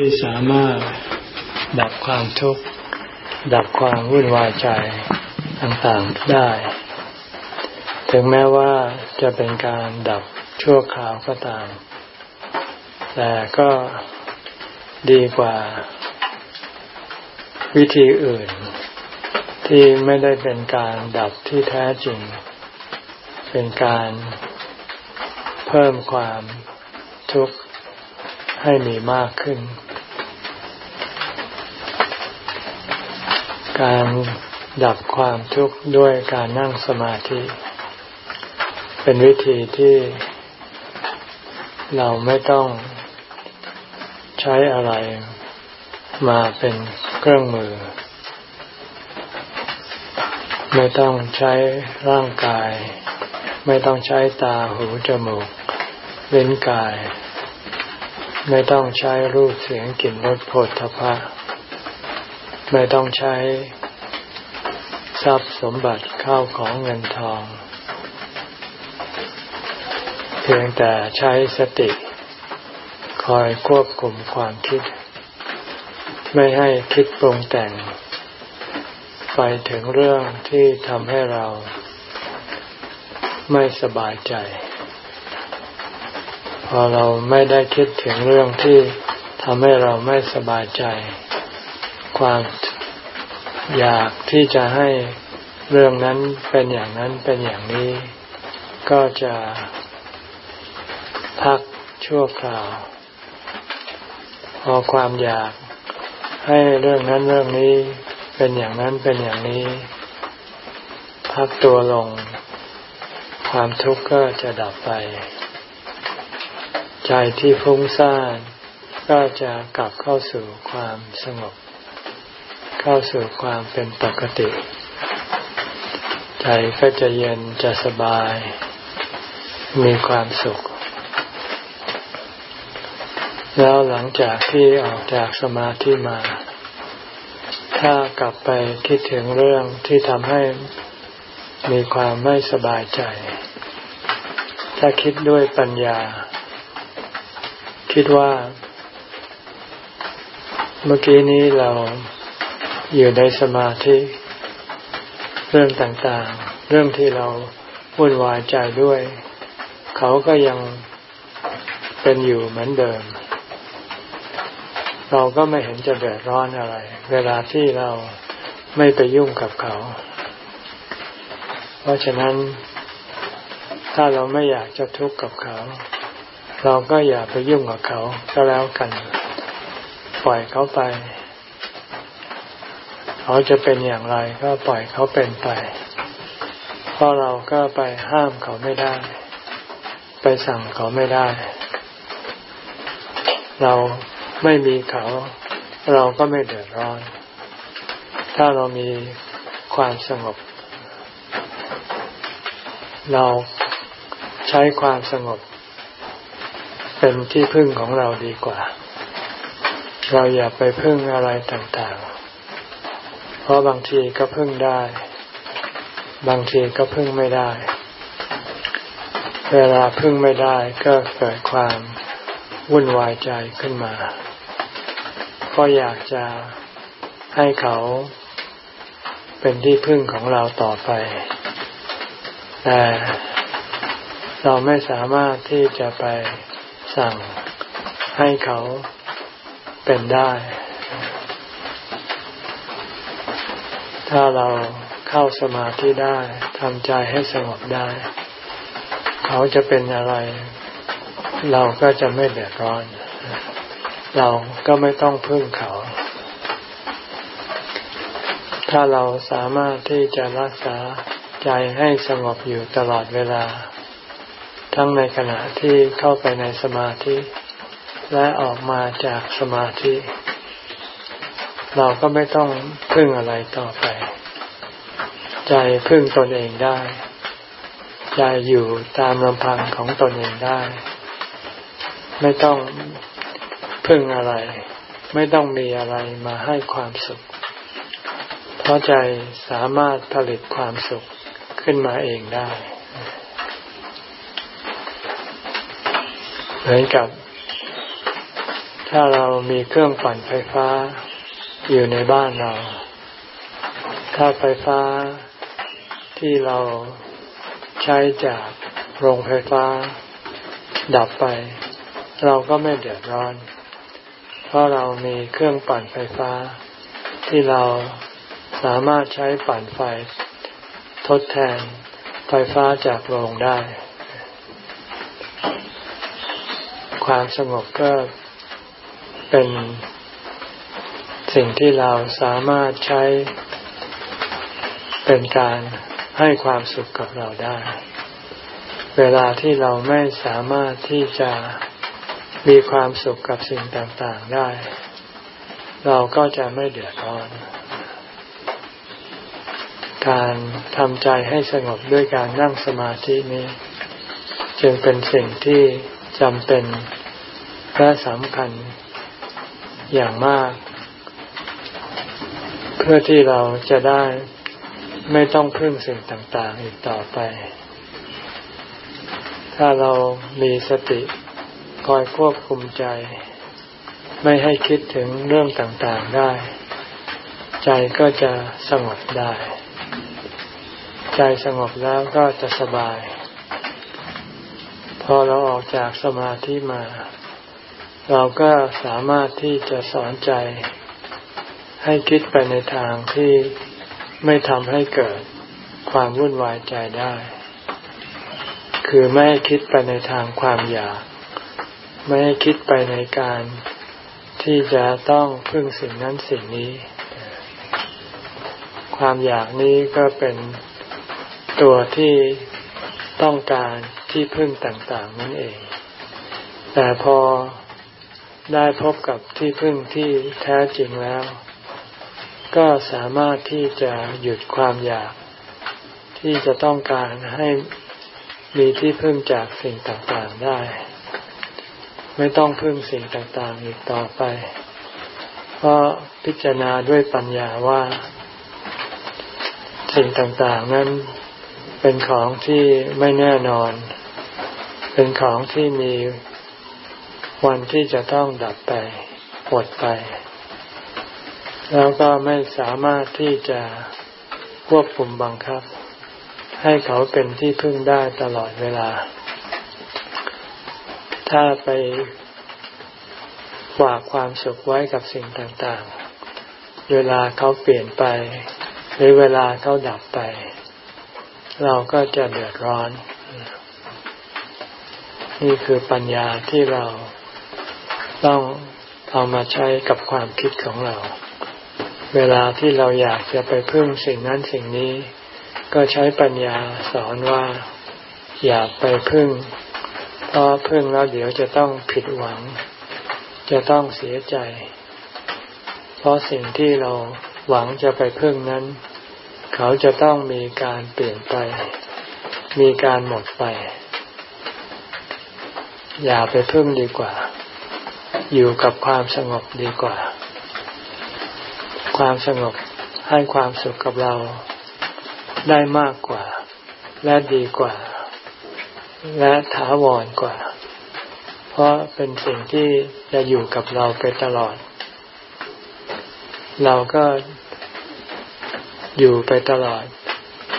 ที่สามารถดับความทุกข์ ดับความวุ่นวายใจต่างๆได้ ถึงแม้ว่าจะเป็นการดับชั่วคราวก็ตาม แต่ก็ดีกว่าวิธีอื่น ที่ไม่ได้เป็นการดับที่แท้จริง เป็นการเพิ่มความทุกข์ให้มีมากขึ้น การดับความทุกข์ด้วยการนั่งสมาธิ เป็นวิธีที่เราไม่ต้องใช้อะไรมาเป็นเครื่องมือ ไม่ต้องใช้ร่างกาย ไม่ต้องใช้ตาหูจมูกลิ้นกาย ไม่ต้องใช้รูปเสียงกลิ่นรสโผฏฐพะ ไม่ต้องใช้ ทรัพย์สมบัติเข้าของเงินทอง เพียงแต่ใช้สติ คอยควบคุมความคิด ไม่ให้คิดปรุงแต่ง ไปถึงเรื่องที่ทำให้เรา ไม่สบายใจ พอเราไม่ได้คิดถึงเรื่องที่ทำให้เราไม่สบายใจ ความอยากที่จะให้เรื่องนั้นเป็นอย่างนั้นเป็นอย่างนี้ ก็จะพักชั่วคราว พอความอยากให้เรื่องนั้นเรื่องนี้เป็นอย่างนั้นเป็นอย่างนี้ พักตัวลง ความทุกข์ก็จะดับไป ใจที่ฟุ้งซ่านก็จะกลับเข้าสู่ความสงบ เข้าสู่ความเป็นปกติ ใจก็จะเย็นจะสบาย มีความสุข แล้วหลังจากที่ออกจากสมาธิมา ถ้ากลับไปคิดถึงเรื่องที่ทำให้มีความไม่สบายใจ ถ้าคิดด้วยปัญญา คิดว่าเมื่อกี้นี้เรา อยู่ในสมาธิเรื่องต่างๆ เรื่องที่เราวุ่นวายใจด้วย เขาก็ยังเป็นอยู่เหมือนเดิม เราก็ไม่เห็นจะเดือดร้อนอะไร เวลาที่เราไม่ไปยุ่งกับเขา เพราะฉะนั้น ถ้าเราไม่อยากจะทุกข์กับเขา เราก็อย่าไปยุ่งกับเขาก็แล้วกัน ปล่อยเขาไป เขาจะเป็นอย่างไรก็ปล่อยเขาเป็นไป เพราะเราก็ไปห้ามเขาไม่ได้ ไปสั่งเขาไม่ได้ เราไม่มีเขา เราก็ไม่เดือดร้อน ถ้าเรามีความสงบ เราใช้ความสงบ เป็นที่พึ่งของเราดีกว่า เราอย่าไปพึ่งอะไรต่างๆ เพราะบางทีก็พึ่งได้ บางทีก็พึ่งไม่ได้ เวลาพึ่งไม่ได้ก็เกิดความวุ่นวายใจขึ้นมา ก็อยากจะให้เขาเป็นที่พึ่งของเราต่อไป แต่เราไม่สามารถที่จะไปสั่งให้เขาเป็นได้ ถ้าเราเข้าสมาธิได้ทำใจให้สงบได้ เขาจะเป็นอะไร เราก็จะไม่เดือดร้อน เราก็ไม่ต้องพึ่งเขา ถ้าเราสามารถที่จะรักษาใจให้สงบอยู่ตลอดเวลา ทั้งในขณะที่เข้าไปในสมาธิ และออกมาจากสมาธิ เราก็ไม่ต้องพึ่งอะไรต่อไป ใจพึ่งตนเองได้ ใจอยู่ตามลำพังของตนเองได้ ไม่ต้องพึ่งอะไร ไม่ต้องมีอะไรมาให้ความสุข เพราะใจสามารถผลิตความสุขขึ้นมาเองได้ เหมือนกับ ถ้าเรามีเครื่องปั่นไฟฟ้า อยู่ในบ้านเราถ้าไฟฟ้าที่เราใช้จากโรงไฟฟ้า ดับไป เราก็ไม่เดือดร้อน เพราะเรามีเครื่องปั่นไฟฟ้า ที่เราสามารถใช้ปั่นไฟ ทดแทนไฟฟ้าจากโรงได้ ความสงบก็เป็น สิ่งที่เราสามารถใช้เป็นการให้ความสุขกับเราได้ เวลาที่เราไม่สามารถที่จะมีความสุขกับสิ่งต่างๆได้ เราก็จะไม่เดือดร้อน การทำใจให้สงบด้วยการนั่งสมาธินี้ จึงเป็นสิ่งที่จำเป็นและสำคัญอย่างมาก พื่อที่เราจะได้ไม่ต้องพึ่งสิ่งต่าง ๆ อีกต่อไป ถ้าเรามีสติคอยควบคุมใจ ไม่ให้คิดถึงเรื่องต่าง ๆ ได้ ใจก็จะสงบได้ ใจสงบแล้วก็จะสบาย พอเราออกจากสมาธิมา เราก็สามารถที่จะสอนใจ ให้คิดไปในทางที่ไม่ทำให้เกิดความวุ่นวายใจได้ คือไม่ให้คิดไปในทางความอยาก ไม่ให้คิดไปในการที่จะต้องพึ่งสิ่งนั้นสิ่งนี้ ความอยากนี้ก็เป็นตัวที่ต้องการที่พึ่งต่างๆนั่นเอง แต่พอได้พบกับที่พึ่งที่แท้จริงแล้ว ก็สามารถที่จะหยุดความอยาก ที่จะต้องการให้มีที่พึ่งจากสิ่งต่างๆได้ ไม่ต้องพึ่งสิ่งต่างๆอีกต่อไป เพราะพิจารณาด้วยปัญญาว่า สิ่งต่างๆนั้นเป็นของที่ไม่แน่นอน เป็นของที่มีวันที่จะต้องดับไปหมดไป แล้วก็ไม่สามารถที่จะควบคุมบังคับ ให้เขาเป็นที่พึ่งได้ตลอดเวลา ถ้าไปฝากความสุขไว้กับสิ่งต่างๆ เวลาเขาเปลี่ยนไป หรือเวลาเขาดับไป เราก็จะเดือดร้อน นี่คือปัญญาที่เราต้องเอามาใช้กับความคิดของเรา เวลาที่เราอยากจะไปพึ่งสิ่งนั้นสิ่งนี้ ก็ใช้ปัญญาสอนว่าอย่าไปพึ่ง เพราะพึ่งแล้วเดี๋ยวจะต้องผิดหวัง จะต้องเสียใจ เพราะสิ่งที่เราหวังจะไปพึ่งนั้น เขาจะต้องมีการเปลี่ยนไป มีการหมดไป อย่าไปพึ่งดีกว่า อยู่กับความสงบดีกว่า ความสงบให้ความสุขกับเราได้มากกว่า และดีกว่า และถาวรกว่า เพราะเป็นสิ่งที่จะอยู่กับเราไปตลอด เราก็อยู่ไปตลอด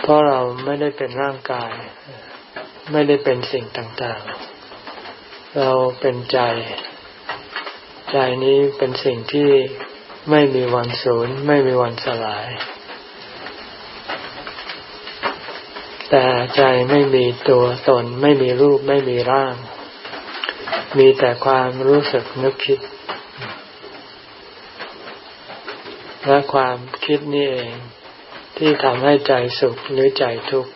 เพราะเราไม่ได้เป็นร่างกาย ไม่ได้เป็นสิ่งต่างๆ เราเป็นใจ ใจนี้เป็นสิ่งที่ ไม่มีวันสูญไม่มีวันสลาย แต่ใจไม่มีตัวตน ไม่มีรูปไม่มีร่าง มีแต่ความรู้สึกนึกคิด และความคิดนี่เองที่ทำให้ใจสุขหรือใจทุกข์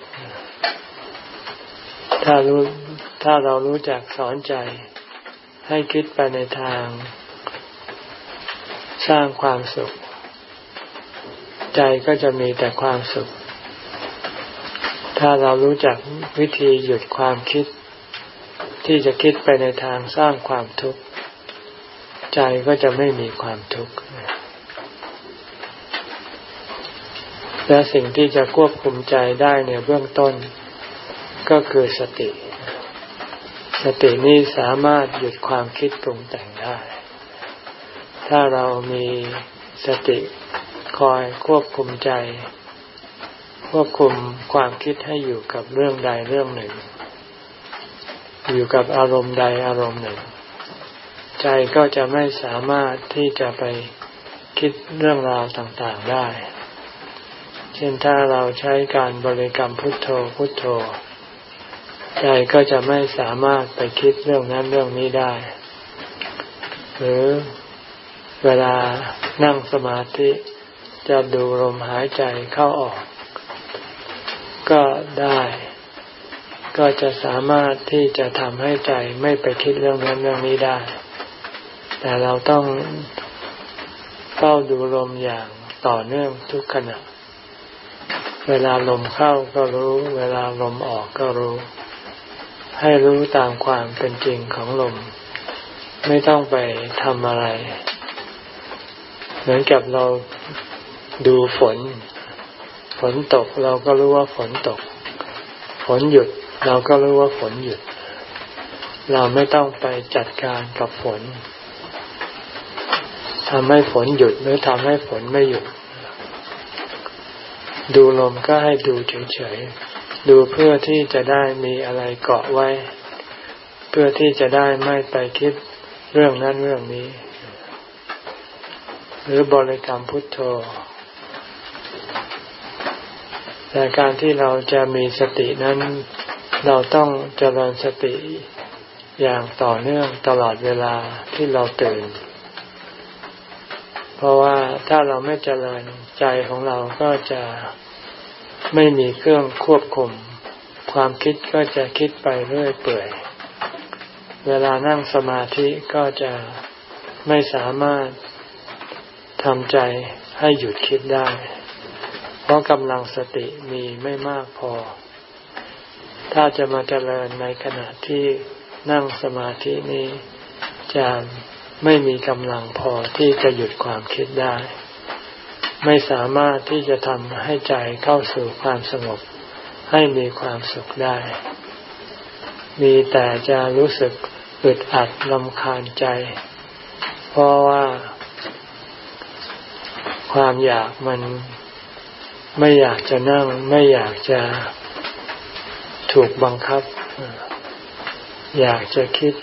ถ้ารู้ถ้าเรารู้จักสอนใจ ให้คิดไปในทาง สร้างความสุข ใจก็จะมีแต่ความสุข ถ้าเรารู้จักวิธีหยุดความคิด ที่จะคิดไปในทางสร้างความทุกข์ ใจก็จะไม่มีความทุกข์และสิ่งที่จะควบคุมใจได้ในเบื้องต้น ก็คือสติ สตินี้สามารถหยุดความคิดปรุงแต่งได้ ถ้าเรามีสติคอยควบคุมใจ ควบคุมความคิดให้อยู่กับเรื่องใดเรื่องหนึ่ง อยู่กับอารมณ์ใดอารมณ์หนึ่ง ใจก็จะไม่สามารถที่จะไปคิดเรื่องราวต่างๆได้ เช่นถ้าเราใช้การบริกรรมพุทโธพุทโธ ใจก็จะไม่สามารถไปคิดเรื่องนั้นเรื่องนี้ได้ หรือ เวลานั่งสมาธิจะดูลมหายใจเข้าออก ก็ได้ ก็จะสามารถที่จะทำให้ใจไม่ไปคิดเรื่องนั้นเรื่องนี้ได้ แต่เราต้องเฝ้าดูลมอย่างต่อเนื่องทุกขณะ เวลาลมเข้าก็รู้ เวลาลมออกก็รู้ ให้รู้ตามความเป็นจริงของลม ไม่ต้องไปทำอะไร เหมือนกับเราดูฝน ฝนตกเราก็รู้ว่าฝนตก ฝนหยุดเราก็รู้ว่าฝนหยุด เราไม่ต้องไปจัดการกับฝนทำให้ฝนหยุดหรือทำให้ฝนไม่หยุด ดูลมก็ให้ดูเฉยๆ ดูเพื่อที่จะได้มีอะไรเกาะไว้ เพื่อที่จะได้ไม่ไปคิดเรื่องนั้นเรื่องนี้ หรือบริกรรมพุทโธ แต่การที่เราจะมีสตินั้น เราต้องเจริญสติอย่างต่อเนื่องตลอดเวลาที่เราตื่น เพราะว่าถ้าเราไม่เจริญใจของเราก็จะไม่มีเครื่องควบคุม ความคิดก็จะคิดไปเรื่อยเปื่อย เวลานั่งสมาธิก็จะไม่สามารถ ทำใจให้หยุดคิดได้ เพราะกำลังสติมีไม่มากพอ ถ้าจะมาเจริญในขณะที่นั่งสมาธินี้จะไม่มีกำลังพอที่จะหยุดความคิดได้ ไม่สามารถที่จะทำให้ใจเข้าสู่ความสงบ ให้มีความสุขได้ มีแต่จะรู้สึกอึดอัดลำคาญใจ เพราะว่า ความอยากมันไม่อยากจะนั่ง ไม่อยากจะถูกบังคับ อยากจะคิด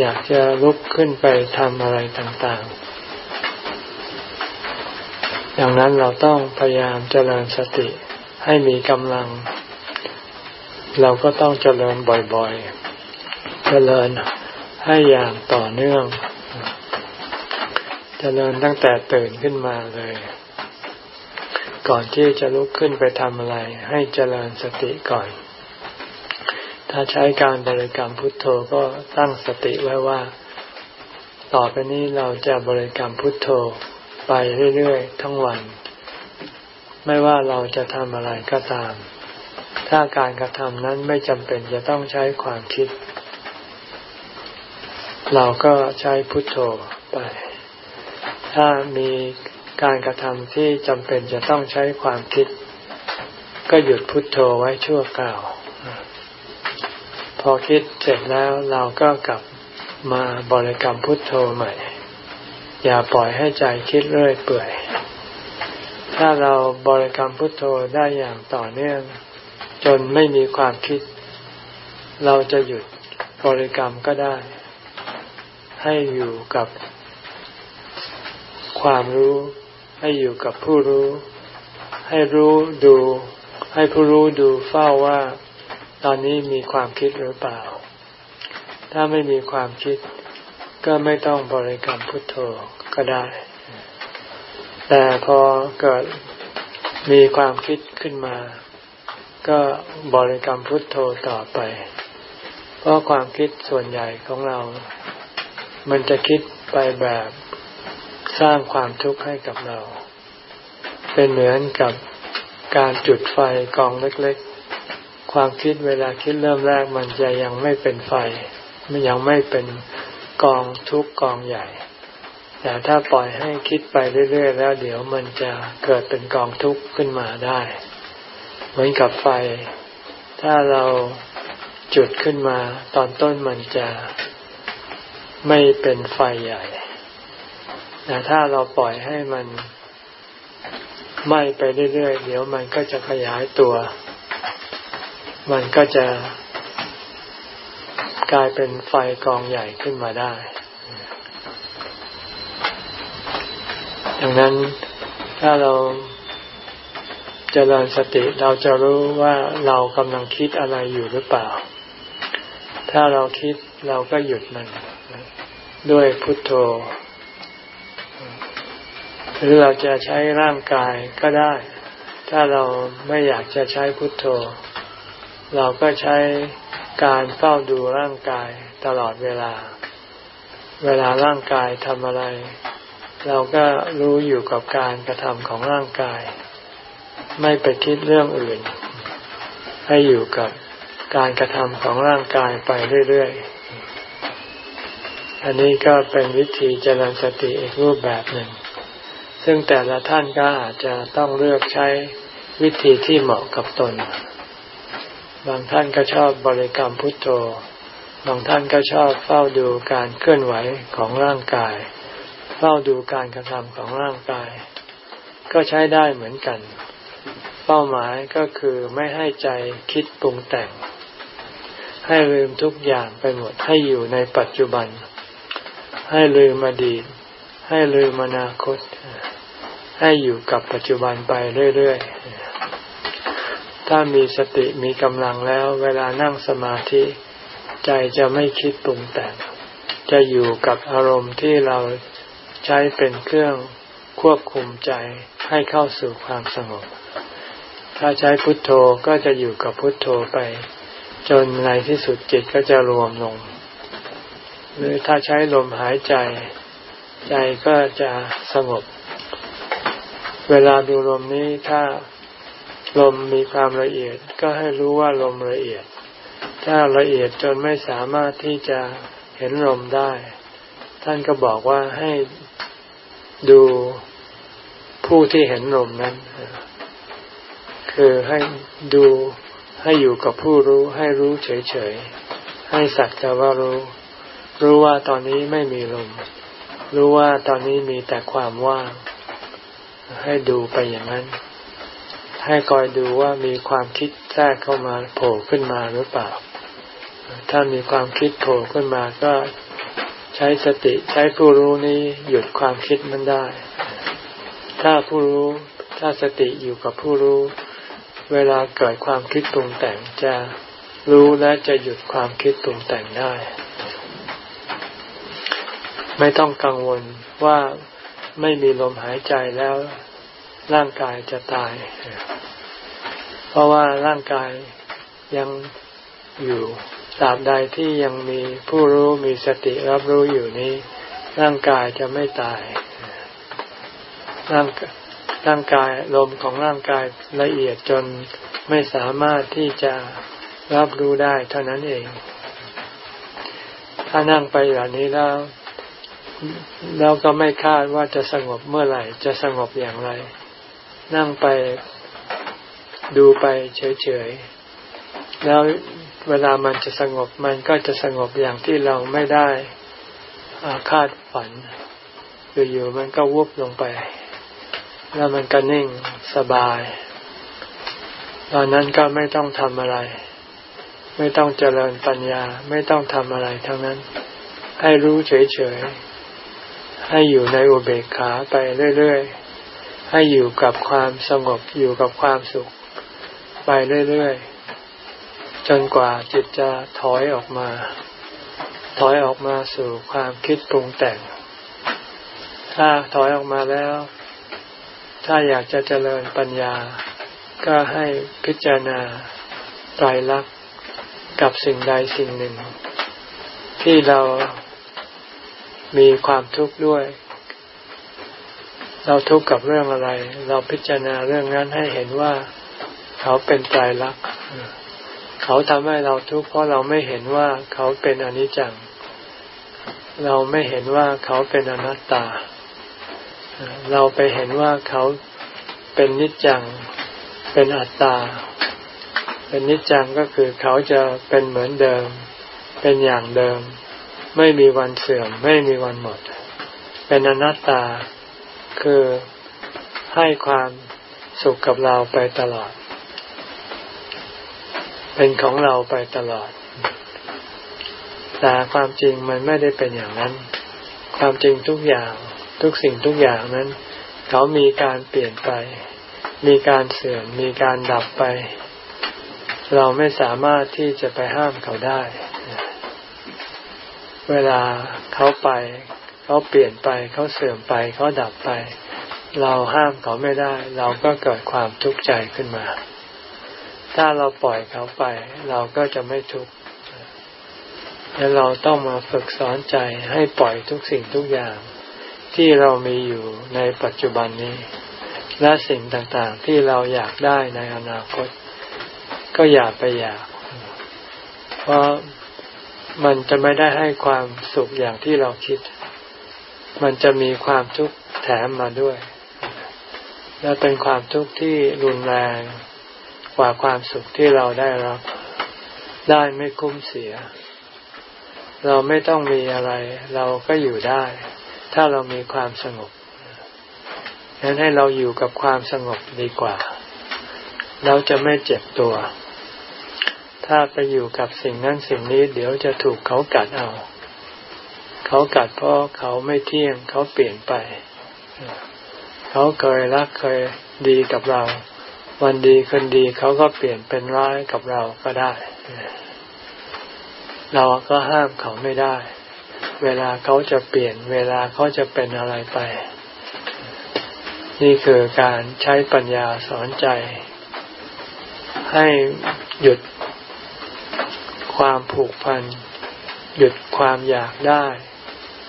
อยากจะลุกขึ้นไปทำอะไรต่างๆ ดังนั้นเราต้องพยายามเจริญสติให้มีกำลัง เราก็ต้องเจริญบ่อยๆ เจริญให้อย่างต่อเนื่อง เจริญตั้งแต่ตื่นขึ้นมาเลย ก่อนที่จะลุกขึ้นไปทำอะไร ให้เจริญสติก่อน ถ้าใช้การบริกรรมพุทโธก็ตั้งสติไว้ว่า ต่อไปนี้เราจะบริกรรมพุทโธไปเรื่อยๆทั้งวัน ไม่ว่าเราจะทำอะไรก็ตาม ถ้าการกระทำนั้นไม่จำเป็นจะต้องใช้ความคิด เราก็ใช้พุทโธไป ถ้ามีการกระทำที่จำเป็นจะต้องใช้ความคิด ก็หยุดพุดโทโธไว้ชั่วคราว พอคิดเสร็จแล้วเราก็กลับมาบริกรรมพุทโธใหม่ อย่าปล่อยให้ใจคิดเรื่อยเปื่อย ถ้าเราบริกรรมพุทโธได้อย่างต่อเนื่อง จนไม่มีความคิด เราจะหยุดบริกรรมก็ได้ ให้อยู่กับ ความรู้ ให้อยู่กับผู้รู้ ให้รู้ดู ให้ผู้รู้ดูเฝ้าว่า ตอนนี้มีความคิดหรือเปล่า ถ้าไม่มีความคิด ก็ไม่ต้องบริกรรมพุทโธก็ได้ แต่พอเกิดมีความคิดขึ้นมา ก็บริกรรมพุทโธต่อไป เพราะความคิดส่วนใหญ่ของเรา มันจะคิดไปแบบ สร้างความทุกข์ให้กับเรา เป็นเหมือนกับการจุดไฟกองเล็กๆ ความคิดเวลาคิดเริ่มแรกมันจะยังไม่เป็นไฟ มันยังไม่เป็นกองทุกกองใหญ่ แต่ถ้าปล่อยให้คิดไปเรื่อยๆ แล้วเดี๋ยวมันจะเกิดเป็นกองทุกข์ขึ้นมาได้ เหมือนกับไฟ ถ้าเราจุดขึ้นมา ตอนต้นมันจะไม่เป็นไฟใหญ่ แต่ถ้าเราปล่อยให้มันไหม้ไปเรื่อยๆเดี๋ยวมันก็จะขยายตัว มันก็จะกลายเป็นไฟกองใหญ่ขึ้นมาได้ ดังนั้นถ้าเราจเจริญสติเราจะรู้ว่าเรากำลังคิดอะไรอยู่หรือเปล่า ถ้าเราคิดเราก็หยุดมัน ด้วยพุทโธ หรือเราจะใช้ร่างกายก็ได้ ถ้าเราไม่อยากจะใช้พุทโธ เราก็ใช้การเฝ้าดูร่างกายตลอดเวลา เวลาร่างกายทำอะไร เราก็รู้อยู่กับการกระทำของร่างกาย ไม่ไปคิดเรื่องอื่น ให้อยู่กับการกระทำของร่างกายไปเรื่อยๆ อันนี้ก็เป็นวิธีเจริญสติอีกรูปแบบหนึ่ง ซึ่งแต่ละท่านก็อาจจะต้องเลือกใช้วิธีที่เหมาะกับตน บางท่านก็ชอบบริกรรมพุทโธ บางท่านก็ชอบเฝ้าดูการเคลื่อนไหวของร่างกาย เฝ้าดูการกระทำของร่างกาย ก็ใช้ได้เหมือนกัน เป้าหมายก็คือไม่ให้ใจคิดปรุงแต่ง ให้ลืมทุกอย่างไปหมดให้อยู่ในปัจจุบัน ให้ลืมอดีตให้ลืมอนาคต ให้อยู่กับปัจจุบันไปเรื่อยๆ ถ้ามีสติมีกำลังแล้ว เวลานั่งสมาธิ ใจจะไม่คิดปรุงแต่ง จะอยู่กับอารมณ์ที่เราใช้เป็นเครื่องควบคุมใจให้เข้าสู่ความสงบ ถ้าใช้พุทโธก็จะอยู่กับพุทโธไป จนในที่สุดจิตก็จะรวมลง หรือถ้าใช้ลมหายใจ ใจก็จะสงบ เวลาดูลมนี้ถ้าลมมีความละเอียดก็ให้รู้ว่าลมละเอียด ถ้าละเอียดจนไม่สามารถที่จะเห็นลมได้ ท่านก็บอกว่าให้ดูผู้ที่เห็นลมนั้น คือให้ดูให้อยู่กับผู้รู้ ให้รู้เฉยๆ ให้สักแต่ว่ารู้ รู้ว่าตอนนี้ไม่มีลม รู้ว่าตอนนี้มีแต่ความว่าง ให้ดูไปอย่างนั้น ให้คอยดูว่ามีความคิดแทรกเข้ามาโผล่ขึ้นมาหรือเปล่า ถ้ามีความคิดโผล่ขึ้นมาก็ใช้สติใช้ผู้รู้นี้หยุดความคิดมันได้ ถ้าผู้รู้ถ้าสติอยู่กับผู้รู้ เวลาเกิดความคิดปรุงแต่งจะรู้และจะหยุดความคิดปรุงแต่งได้ ไม่ต้องกังวลว่า ไม่มีลมหายใจแล้ว ร่างกายจะตาย เพราะว่าร่างกายยังอยู่ตราบใดที่ยังมีผู้รู้มีสติรับรู้อยู่นี้ ร่างกายจะไม่ตาย ร่างร่างกายลมของร่างกายละเอียดจนไม่สามารถที่จะรับรู้ได้เท่านั้นเอง ถ้านั่งไปอย่างนี้แล้ว แล้วก็ไม่คาดว่าจะสงบเมื่อไหร่ จะสงบอย่างไร นั่งไปดูไปเฉยๆ แล้วเวลามันจะสงบมันก็จะสงบอย่างที่เราไม่ได้อาคาดฝันอยู่ๆมันก็วุบลงไป แล้วมันก็นิ่งสบาย ตอนนั้นก็ไม่ต้องทำอะไร ไม่ต้องเจริญปัญญา ไม่ต้องทำอะไรทั้งนั้น ให้รู้เฉยๆ ให้อยู่ในอุเบกขาไปเรื่อยๆ ให้อยู่กับความสงบอยู่กับความสุข ไปเรื่อยๆ จนกว่าจิตจะถอยออกมา ถอยออกมาสู่ความคิดปรุงแต่ง ถ้าถอยออกมาแล้ว ถ้าอยากจะเจริญปัญญา ก็ให้พิจารณาไตรลักษณ์กับสิ่งใดสิ่งหนึ่ง ที่เรา มีความทุกข์ด้วย เราทุกข์กับเรื่องอะไร เราพิจารณาเรื่องนั้นให้เห็นว่าเขาเป็นใจรักเขาทำให้เราทุกข์เพราะเราไม่เห็นว่าเขาเป็นอนิจจัง เราไม่เห็นว่าเขาเป็นอนัตตา เราไปเห็นว่าเขาเป็นนิจจัง เป็นอัตตา เป็นนิจจังก็คือเขาจะเป็นเหมือนเดิม เป็นอย่างเดิม ไม่มีวันเสื่อม ไม่มีวันหมด เป็นอนัตตาคือให้ความสุขกับเราไปตลอด เป็นของเราไปตลอด แต่ความจริงมันไม่ได้เป็นอย่างนั้น ความจริงทุกอย่างทุกสิ่งทุกอย่างนั้น เขามีการเปลี่ยนไป มีการเสื่อมมีการดับไป เราไม่สามารถที่จะไปห้ามเขาได้ เวลาเขาไปเขาเปลี่ยนไปเขาเสื่อมไปเขาดับไป เราห้ามเขาไม่ได้ เราก็เกิดความทุกข์ใจขึ้นมา ถ้าเราปล่อยเขาไป เราก็จะไม่ทุกข์และเราต้องมาฝึกสอนใจให้ปล่อยทุกสิ่งทุกอย่าง ที่เรามีอยู่ในปัจจุบันนี้ และสิ่งต่างๆที่เราอยากได้ในอนาคต ก็อย่าไปอยาก เพราะ มันจะไม่ได้ให้ความสุขอย่างที่เราคิด มันจะมีความทุกข์แถมมาด้วย และเป็นความทุกข์ที่รุนแรงกว่าความสุขที่เราได้รับ ได้ไม่คุ้มเสีย เราไม่ต้องมีอะไร เราก็อยู่ได้ ถ้าเรามีความสงบฉะนั้นให้เราอยู่กับความสงบดีกว่า เราจะไม่เจ็บตัว ถ้าไปอยู่กับสิ่งนั้นสิ่งนี้ เดี๋ยวจะถูกเขากัดเอา เขากัดเพราะเขาไม่เที่ยงเขาเปลี่ยนไป เขาเคยรักเคยดีกับเรา วันดีคนดีเขาก็เปลี่ยนเป็นร้ายกับเราก็ได้ เราก็ห้ามเขาไม่ได้ เวลาเขาจะเปลี่ยน เวลาเขาจะเป็นอะไรไป นี่คือการใช้ปัญญาสอนใจ ให้หยุด ความผูกพัน หยุดความอยากได้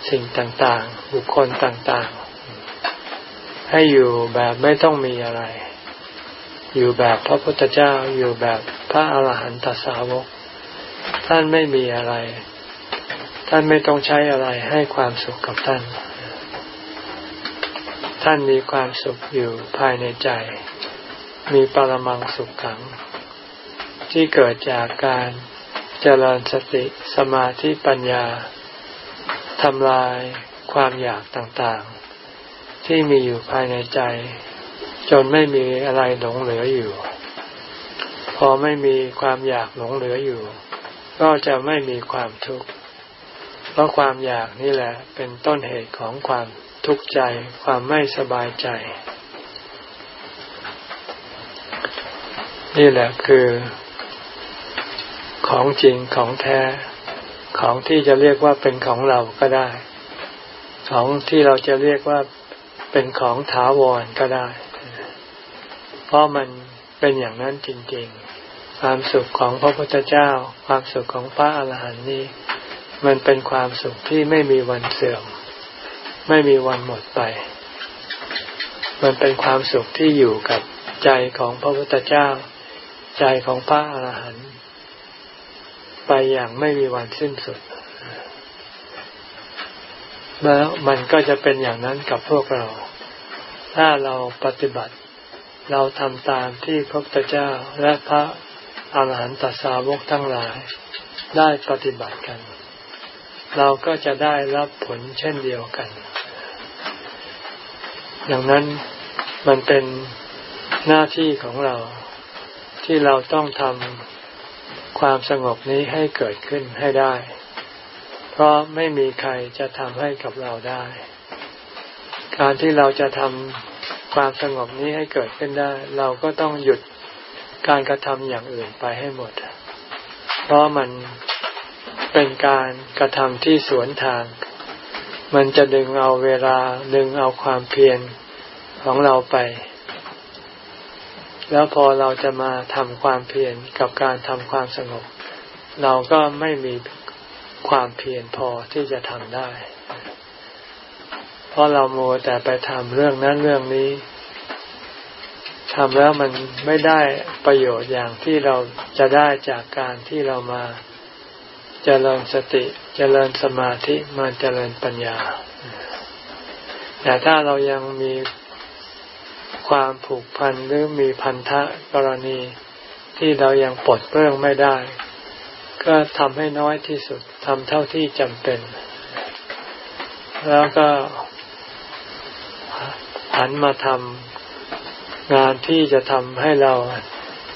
สิ่งต่างๆ บุคคลต่างๆ ให้อยู่แบบไม่ต้องมีอะไร อยู่แบบพระพุทธเจ้าอยู่แบบพระอาหารหันตสาวก ท่านไม่มีอะไร ท่านไม่ต้องใช้อะไรให้ความสุขกับท่าน ท่านมีความสุขอยู่ภายในใจ มีปรมังสุขขังที่เกิดจากการ เจริญสติสมาธิปัญญาทำลายความอยากต่างๆ ที่มีอยู่ภายในใจ จนไม่มีอะไรหลงเหลืออยู่ พอไม่มีความอยากหลงเหลืออยู่ ก็จะไม่มีความทุกข์เพราะความอยากนี่แหละ เป็นต้นเหตุของความทุกข์ใจ ความไม่สบายใจ นี่แหละคือ ของจริงของแท้ ของที่จะเรียกว่าเป็นของเราก็ได้ ของที่เราจะเรียกว่าเป็นของถาวรก็ได้ เพราะมันเป็นอย่างนั้นจริง ๆ ความสุขของพระพุทธเจ้า ความสุขของพระอาหารหันต์นี้มันเป็นความสุขที่ไม่มีวันเสื่อม ไม่มีวันหมดไป มันเป็นความสุขที่อยู่กับใจของพระพุทธเจ้า ใจของพระอาหารหันต์ ไปอย่างไม่มีวันสิ้นสุด แล้วมันก็จะเป็นอย่างนั้นกับพวกเรา ถ้าเราปฏิบัติ เราทำตามที่พระพุทธเจ้าและพระอาหารหันตสาวกทั้งหลาย ได้ปฏิบัติกัน เราก็จะได้รับผลเช่นเดียวกัน ดังนั้นมันเป็นหน้าที่ของเราที่เราต้องทำ ความสงบนี้ให้เกิดขึ้นให้ได้ เพราะไม่มีใครจะทำให้กับเราได้ การที่เราจะทำความสงบนี้ให้เกิดขึ้นได้ เราก็ต้องหยุดการกระทำอย่างอื่นไปให้หมด เพราะมันเป็นการกระทำที่สวนทาง มันจะดึงเอาเวลาดึงเอาความเพียรของเราไป แล้วพอเราจะมาทำความเพียรกับการทำความสงบ เราก็ไม่มีความเพียรพอที่จะทำได้ เพราะเราโมแต่ไปทำเรื่องนั้นเรื่องนี้ทำแล้วมันไม่ได้ประโยชน์อย่างที่เราจะได้จากการที่เรามาเจริญสติเจริญสมาธิมาเจริญปัญญา แต่ถ้าเรายังมี ความผูกพันหรือมีพันธะกรณีที่เรายังปลดเปลื้องไม่ได้ ก็ทำให้น้อยที่สุดทำเท่าที่จำเป็น แล้วก็หันมาทำงานที่จะทำให้เรา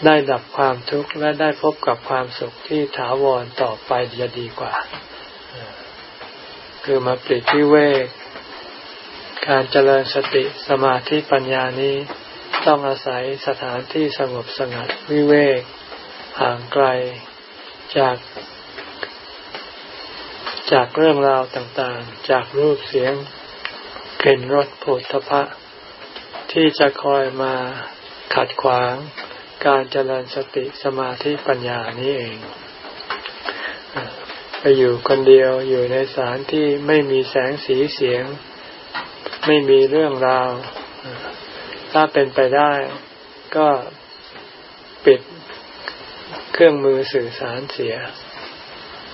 ได้ดับความทุกข์และได้พบกับความสุขที่ถาวรต่อไปจะดีกว่า คือมาปลิดวิเวก การเจริญสติสมาธิปัญญานี้ ต้องอาศัยสถานที่สงบสงัดวิเวก ห่างไกลจาก จากเรื่องราวต่างๆ จากรูปเสียงกลิ่นรสผลทพะ ที่จะคอยมาขัดขวางการเจริญสติสมาธิปัญญานี้เอง ไปอยู่คนเดียวอยู่ในสานที่ไม่มีแสงสีเสียง ไม่มีเรื่องราว ถ้าเป็นไปได้ก็ปิดเครื่องมือสื่อสารเสีย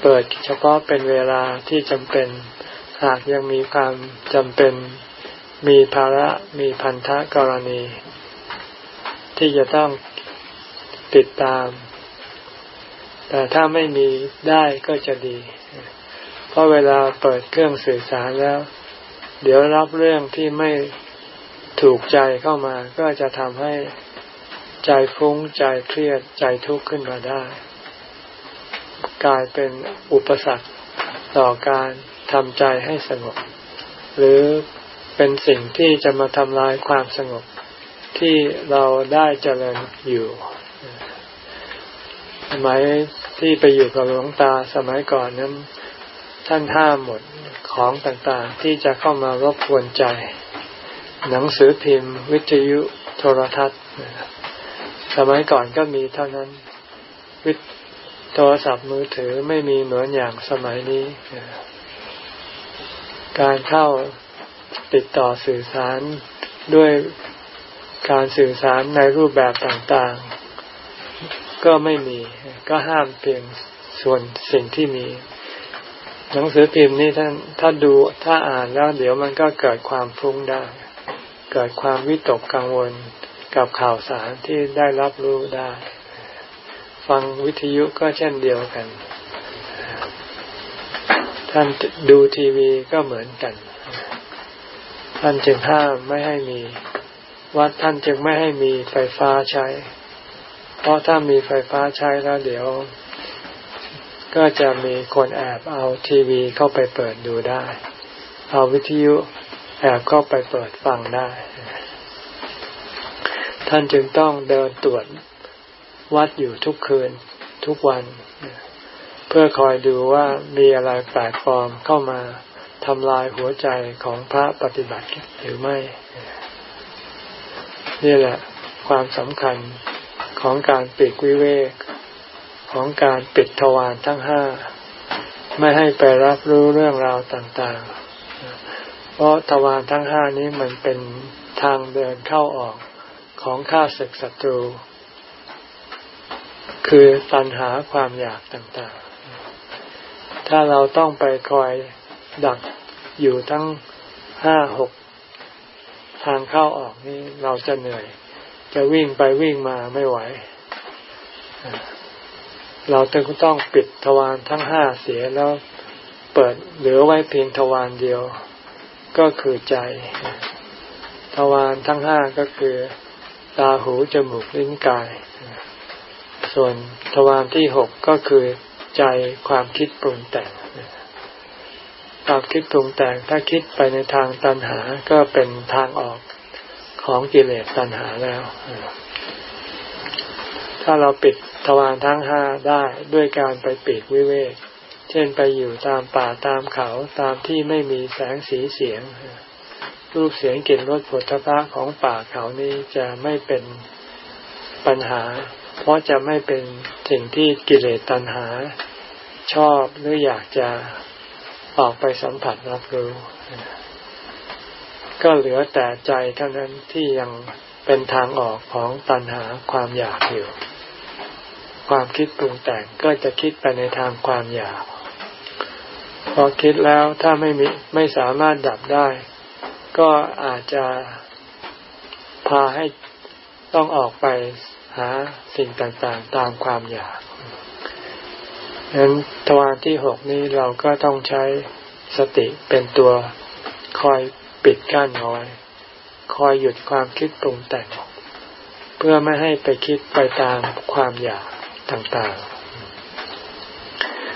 เปิดเฉพาะเป็นเวลาที่จำเป็น หากยังมีความจำเป็น มีภาระมีพันธะกรณี ที่จะต้องติดตาม แต่ถ้าไม่มีได้ก็จะดี เพราะเวลาเปิดเครื่องสื่อสารแล้ว เดี๋ยวรับเรื่องที่ไม่ถูกใจเข้ามา ก็จะทำให้ใจฟุ้งใจเครียดใจทุกข์ขึ้นมาได้ กลายเป็นอุปสรรคต่อการทำใจให้สงบ หรือเป็นสิ่งที่จะมาทำลายความสงบที่เราได้เจริญอยู่ สมัยที่ไปอยู่กับหลวงตาสมัยก่อนนั้น ท่านห้ามหมดของต่างๆ ที่จะเข้ามารบกวนใจ หนังสือพิมพ์ วิทยุโทรทัศน์ สมัยก่อนก็มีเท่านั้น วิโทรศัพท์มือถือไม่มีเหมือนอย่างสมัยนี้ การเข้าติดต่อสื่อสารด้วยการสื่อสารในรูปแบบต่างๆ ก็ไม่มี ก็ห้ามเพียงส่วนสิ่งที่มี หนังสือพิมพ์นี่ท่านถ้าดูถ้าอ่านแล้วเดี๋ยวมันก็เกิดความฟุ้งได้ เกิดความวิตกกังวลกับข่าวสารที่ได้รับรู้ได้ ฟังวิทยุก็เช่นเดียวกัน ท่านดูทีวีก็เหมือนกัน ท่านจึงห้ามไม่ให้มี วัดท่านจึงไม่ให้มีไฟฟ้าใช้ เพราะถ้ามีไฟฟ้าใช้แล้วเดี๋ยว ก็จะมีคนแอบเอาทีวีเข้าไปเปิดดูได้ เอาวิทยุแอบเข้าไปเปิดฟังได้ ท่านจึงต้องเดินตรวจวัดอยู่ทุกคืนทุกวัน เพื่อคอยดูว่ามีอะไรแปลกปลอมเข้ามาทำลายหัวใจของพระปฏิบัติหรือไม่ นี่แหละ ความสำคัญของการปิดวิเวก ของการปิดทวารทั้งห้า ไม่ให้ไปรับรู้เรื่องราวต่างๆ เพราะทวารทั้งห้านี้มันเป็นทางเดินเข้าออกของข้าศึกศัตรู คือตัณหาความอยากต่างๆ ถ้าเราต้องไปคอยดักอยู่ทั้งห้าหกทางเข้าออกนี่เราจะเหนื่อย จะวิ่งไปวิ่งมาไม่ไหว เราจึงต้องปิดทวารทั้งห้าเสียแล้วเปิดเหลือไว้เพียงทวารเดียว ก็คือใจ ทวารทั้งห้าก็คือ ตาหูจมูกลิ้นกาย ส่วนทวารที่หกก็คือใจความคิดปรุงแต่งความคิดปรุงแต่งถ้าคิดไปในทางตัณหาก็เป็นทางออกของกิเลสตัณหาแล้ว ถ้าเราปิดทวารทั้งห้าได้ด้วยการไปปิดวิเวก เช่นไปอยู่ตามป่าตามเขาตามที่ไม่มีแสงสีเสียง รูปเสียงกลิ่นรสผลทพะของป่าเขานี้จะไม่เป็นปัญหา เพราะจะไม่เป็นสิ่งที่กิเลสตัณหา ชอบหรืออยากจะออกไปสัมผัสรับรู้ก็เหลือแต่ใจเท่านั้นที่ยัง เป็นทางออกของตัณหาความอยากอยู่ ความคิดปรุงแต่งก็จะคิดไปในทางความอยาก พอคิดแล้วถ้าไม่มีไม่สามารถดับได้ ก็อาจจะพาให้ต้องออกไปหาสิ่งต่างๆ ตามความอยากดังนั้นทวารที่หกนี้เราก็ต้องใช้สติเป็นตัวคอยปิดกั้นเอาไว้ คอยหยุดความคิดปรุงแต่งเพื่อไม่ให้ไปคิดไปตามความอยากต่าง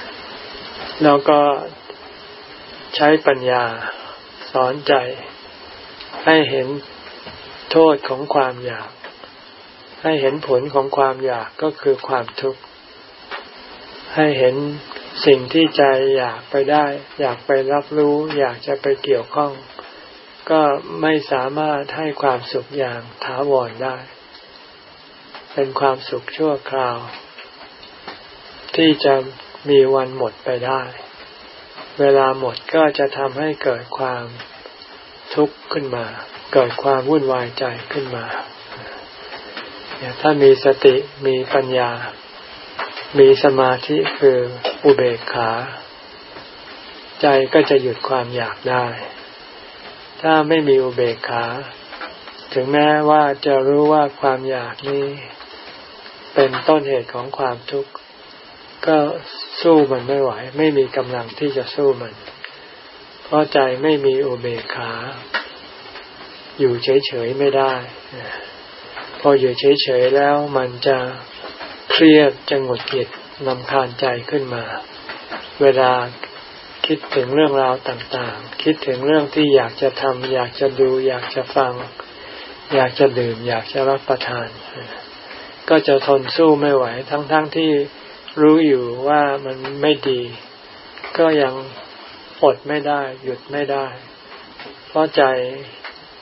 ๆ แล้วก็ใช้ปัญญาสอนใจ ให้เห็นโทษของความอยาก ให้เห็นผลของความอยากก็คือความทุกข์ ให้เห็นสิ่งที่ใจอยากไปได้ อยากไปรับรู้ อยากจะไปเกี่ยวข้อง ก็ไม่สามารถให้ความสุขอย่างถาวรได้ เป็นความสุขชั่วคราว ที่จะมีวันหมดไปได้ เวลาหมดก็จะทำให้เกิดความทุกข์ขึ้นมา เกิดความวุ่นวายใจขึ้นมา ถ้ามีสติมีปัญญา มีสมาธิคืออุเบกขา ใจก็จะหยุดความอยากได้ ถ้าไม่มีอุเบกขา ถึงแม้ว่าจะรู้ว่าความอยากนี้เป็นต้นเหตุของความทุกข์ ก็สู้มันไม่ไหว ไม่มีกำลังที่จะสู้มัน เพราะใจไม่มีอุเบกขา อยู่เฉยๆไม่ได้พออยู่เฉยๆแล้วมันจะเครียดจะหงุดหงิดนำคาญใจขึ้นมา เวลา คิดถึงเรื่องราวต่างๆ คิดถึงเรื่องที่อยากจะทำอยากจะดูอยากจะฟัง อยากจะดื่ม อยากจะรับประทาน ก็จะทนสู้ไม่ไหว ทั้งๆทที่รู้อยู่ว่ามันไม่ดี ก็ยังอดไม่ได้ หยุดไม่ได้ เพราะใจ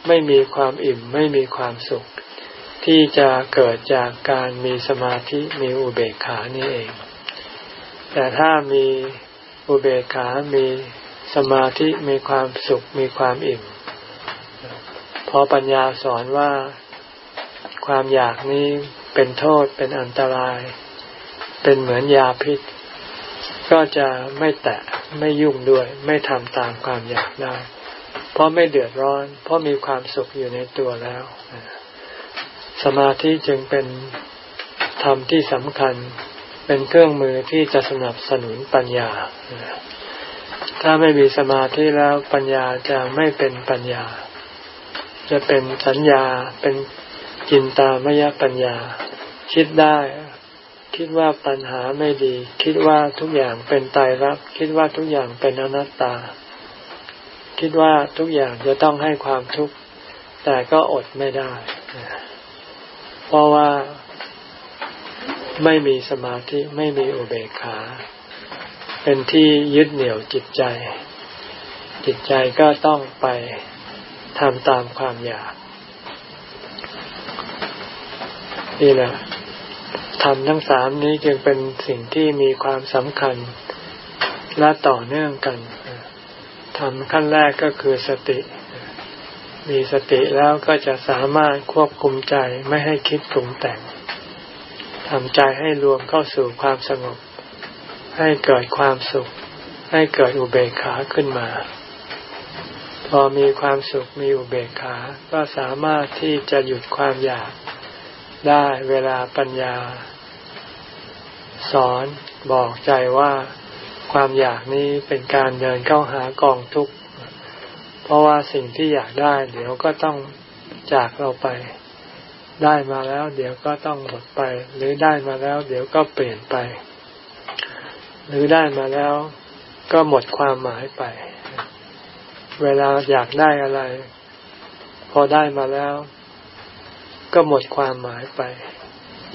ไม่มีความอิ่มไม่มีความสุข ที่จะเกิดจากการมีสมาธิมีอุเบกขานี่เอง แต่ถ้ามี อุเบกขา มีสมาธิ มีความสุข มีความอิ่ม พอปัญญาสอนว่าความอยากนี้เป็นโทษ เป็นอันตราย เป็นเหมือนยาพิษ ก็จะไม่แตะ ไม่ยุ่งด้วย ไม่ทำตามความอยากได้ เพราะไม่เดือดร้อน เพราะมีความสุขอยู่ในตัวแล้ว สมาธิจึงเป็นธรรมที่สำคัญ เป็นเครื่องมือที่จะสนับสนุนปัญญา ถ้าไม่มีสมาธิแล้วปัญญาจะไม่เป็นปัญญา จะเป็นสัญญาเป็นจินตามยปัญญา คิดได้ คิดว่าปัญหาไม่ดี คิดว่าทุกอย่างเป็นตายรัก คิดว่าทุกอย่างเป็นอนัตตา คิดว่าทุกอย่างจะต้องให้ความทุกข์แต่ก็อดไม่ได้ เพราะว่า ไม่มีสมาธิไม่มีอุเบกขา เป็นที่ยึดเหนี่ยวจิตใจ จิตใจก็ต้องไปทำตามความอยาก นี่แหละธรรมทั้งสามนี้จึงเป็นสิ่งที่มีความสำคัญและต่อเนื่องกันธรรมขั้นแรกก็คือสติ มีสติแล้วก็จะสามารถควบคุมใจไม่ให้คิดปรุงแต่ง ทำใจให้รวมเข้าสู่ความสงบ ให้เกิดความสุข ให้เกิดอุเบกขาขึ้นมา พอมีความสุขมีอุเบกขา ก็สามารถที่จะหยุดความอยากได้เวลาปัญญา สอนบอกใจว่าความอยากนี้เป็นการเดินเข้าหากองทุกข์ เพราะว่าสิ่งที่อยากได้ เดี๋ยวก็ต้องจากเราไป ได้มาแล้ว เดี๋ยวก็ต้องหมดไป หรือได้มาแล้ว เดี๋ยวก็เปลี่ยนไป หรือได้มาแล้วก็หมดความหมายไป เวลาอยากได้อะไร พอได้มาแล้ว ก็หมดความหมายไป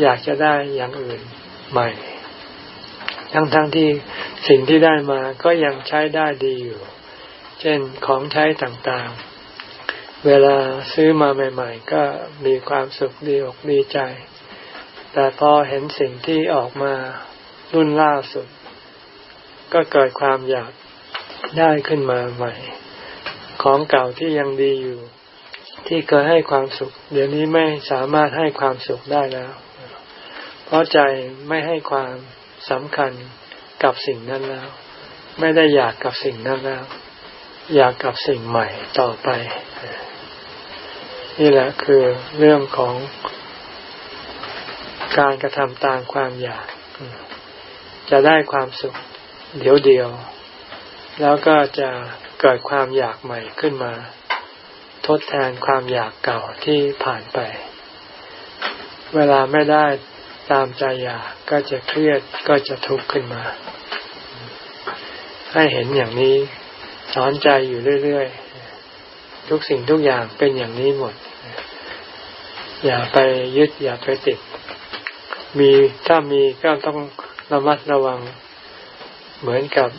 อยากจะได้อย่างอื่นใหม่ ทั้งๆทที่สิ่งที่ได้มาก็ยังใช้ได้ดีอยู่ เช่นของใช้ต่างๆ เวลาซื้อมาใหม่ ๆ ก็มีความสุขดีอกดีใจ แต่พอเห็นสิ่งที่ออกมารุ่นล่าสุด ก็เกิดความอยากได้ขึ้นมาใหม่ ของเก่าที่ยังดีอยู่ ที่เคยให้ความสุข เดี๋ยวนี้ไม่สามารถให้ความสุขได้แล้ว เพราะใจไม่ให้ความสำคัญกับสิ่งนั้นแล้ว ไม่ได้อยากกับสิ่งนั้นแล้ว อยากกับสิ่งใหม่ต่อไป นี่แหละคือเรื่องของการกระทำตามความอยาก จะได้ความสุขเดี๋ยวเดียว แล้วก็จะเกิดความอยากใหม่ขึ้นมา ทดแทนความอยากเก่าที่ผ่านไป เวลาไม่ได้ตามใจอยากก็จะเครียดก็จะทุกข์ขึ้นมา ให้เห็นอย่างนี้ สอนใจอยู่เรื่อย ๆ ทุกสิ่งทุกอย่างเป็นอย่างนี้หมด อย่าไปยึดอย่าไปติด มีถ้ามีก็ต้องระมัดระวัง เหมือนกับ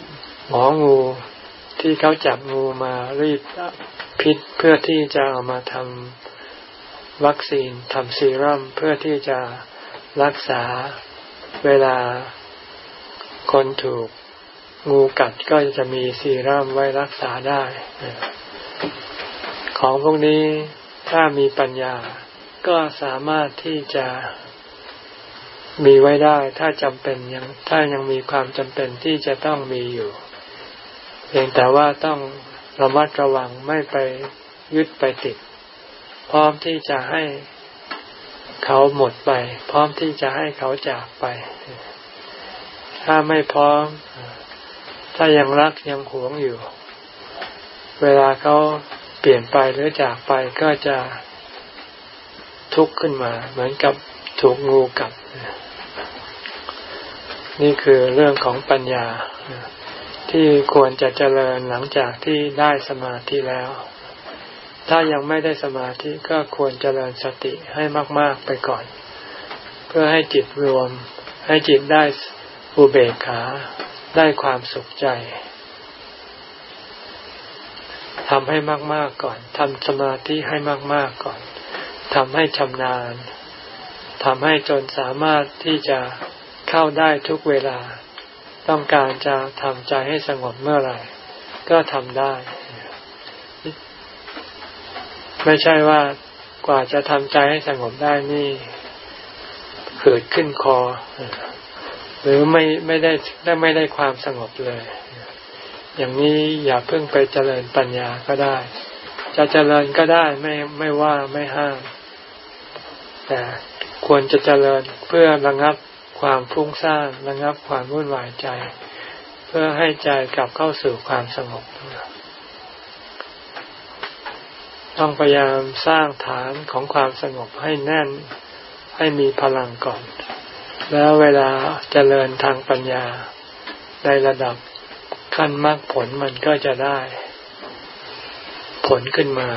หมองูที่เขาจับงูมารีดพิษเพื่อที่จะเอามาทำวัคซีนทำซีรั่มเพื่อที่จะรักษาเวลาคนถูกงูกัดก็จะมีซีรั่มไว้รักษาได้ ของพวกนี้ถ้ามีปัญญาก็สามารถที่จะมีไว้ได้ ถ้าจำเป็นยังถ้ายังมีความจำเป็นที่จะต้องมีอยู่ เพียงแต่ว่าต้องระมัดระวังไม่ไปยึดไปติด พร้อมที่จะให้เขาหมดไป พร้อมที่จะให้เขาจากไป ถ้าไม่พร้อม ถ้ายังรักยังหวงอยู่ เวลาเขา ปลี่ยนไปหรือจากไปก็จะทุกข์ขึ้นมา เหมือนกับถูกงูกัด นี่คือเรื่องของปัญญา ที่ควรจะเจริญหลังจากที่ได้สมาธิแล้ว ถ้ายังไม่ได้สมาธิก็ควรเจริญสติให้มาก ๆไปก่อน เพื่อให้จิตรวม ให้จิตได้อุเบกขา ได้ความสุขใจ ทำให้มาก ๆก่อนทำสมาธิให้มาก ๆก่อนทำให้ชำนาญทำให้จนสามารถที่จะเข้าได้ทุกเวลา ต้องการจะทำใจให้สงบเมื่อไหร่ ก็ทำได้ ไม่ใช่ว่ากว่าจะทำใจให้สงบได้นี่เกิดขึ้นคอ หรือไม่ไม่ได้ได้ไม่ได้ความสงบเลย อย่างนี้อย่าเพิ่งไปเจริญปัญญาก็ได้ จะเจริญก็ได้ไม่ไม่ว่าไม่ห้าม แต่ควรจะเจริญเพื่อระงับความฟุ้งซ่านระงับความวุ่นวายใจ เพื่อให้ใจกลับเข้าสู่ความสงบต้องพยายามสร้างฐานของความสงบให้แน่นให้มีพลังก่อน แล้วเวลาเจริญทางปัญญาในระดับ ขั้นมรรคผลมันก็จะได้ ผลขึ้นมา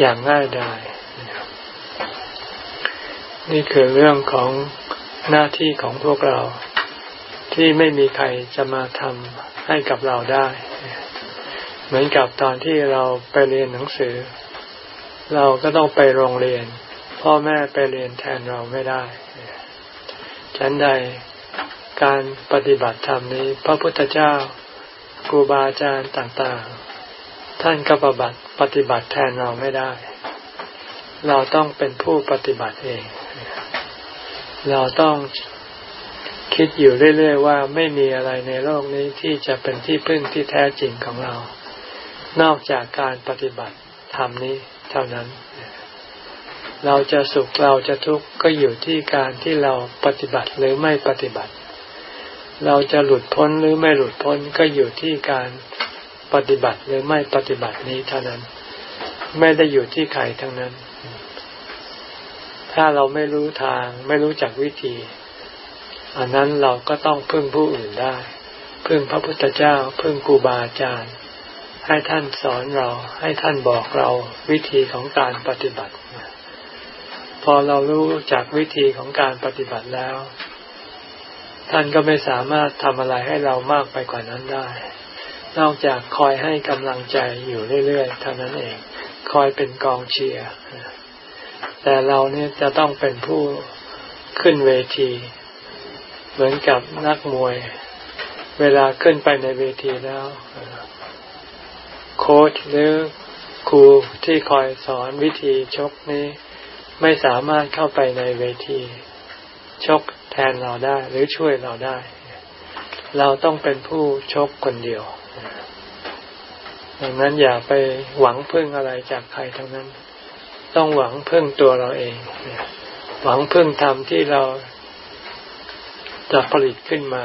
อย่างง่ายดายนี่คือเรื่องของหน้าที่ของพวกเราที่ไม่มีใครจะมาทำให้กับเราได้ เหมือนกับตอนที่เราไปเรียนหนังสือ เราก็ต้องไปโรงเรียน พ่อแม่ไปเรียนแทนเราไม่ได้ ฉันใด การปฏิบัติธรรมนี้ พระพุทธเจ้าครูบาอาจารย์ต่างๆ ท่านก็ปฏิบัติปฏิบัติแทนเราไม่ได้ เราต้องเป็นผู้ปฏิบัติเอง เราต้องคิดอยู่เรื่อยๆว่าไม่มีอะไรในโลกนี้ที่จะเป็นที่พึ่งที่แท้จริงของเรา นอกจากการปฏิบัติธรรมนี้เท่านั้น เราจะสุขเราจะทุกข์ก็อยู่ที่การที่เราปฏิบัติหรือไม่ปฏิบัติ เราจะหลุดพ้นหรือไม่หลุดพ้นก็อยู่ที่การปฏิบัติหรือไม่ปฏิบัตินี้เท่านั้น ไม่ได้อยู่ที่ใครทั้งนั้น ถ้าเราไม่รู้ทาง ไม่รู้จักวิธี อันนั้นเราก็ต้องพึ่งผู้อื่นได้ พึ่งพระพุทธเจ้า พึ่งครูบาอาจารย์ ให้ท่านสอนเรา ให้ท่านบอกเราวิธีของการปฏิบัติ พอเรารู้จากวิธีของการปฏิบัติแล้ว ท่านก็ไม่สามารถทำอะไรให้เรามากไปกว่านั้นได้ นอกจากคอยให้กำลังใจอยู่เรื่อยๆเท่านั้นเอง คอยเป็นกองเชียร์แต่เราเนี่ยจะต้องเป็นผู้ขึ้นเวที เหมือนกับนักมวย เวลาขึ้นไปในเวทีแล้ว โค้ชหรือครูที่คอยสอนวิธีชกนี้ ไม่สามารถเข้าไปในเวที ชก แทนเราได้หรือช่วยเราได้ เราต้องเป็นผู้ชกคนเดียวดังนั้นอย่าไปหวังพึ่งอะไรจากใครทั้งนั้น ต้องหวังพึ่งตัวเราเอง หวังพึ่งธรรมที่เราจะผลิตขึ้นมา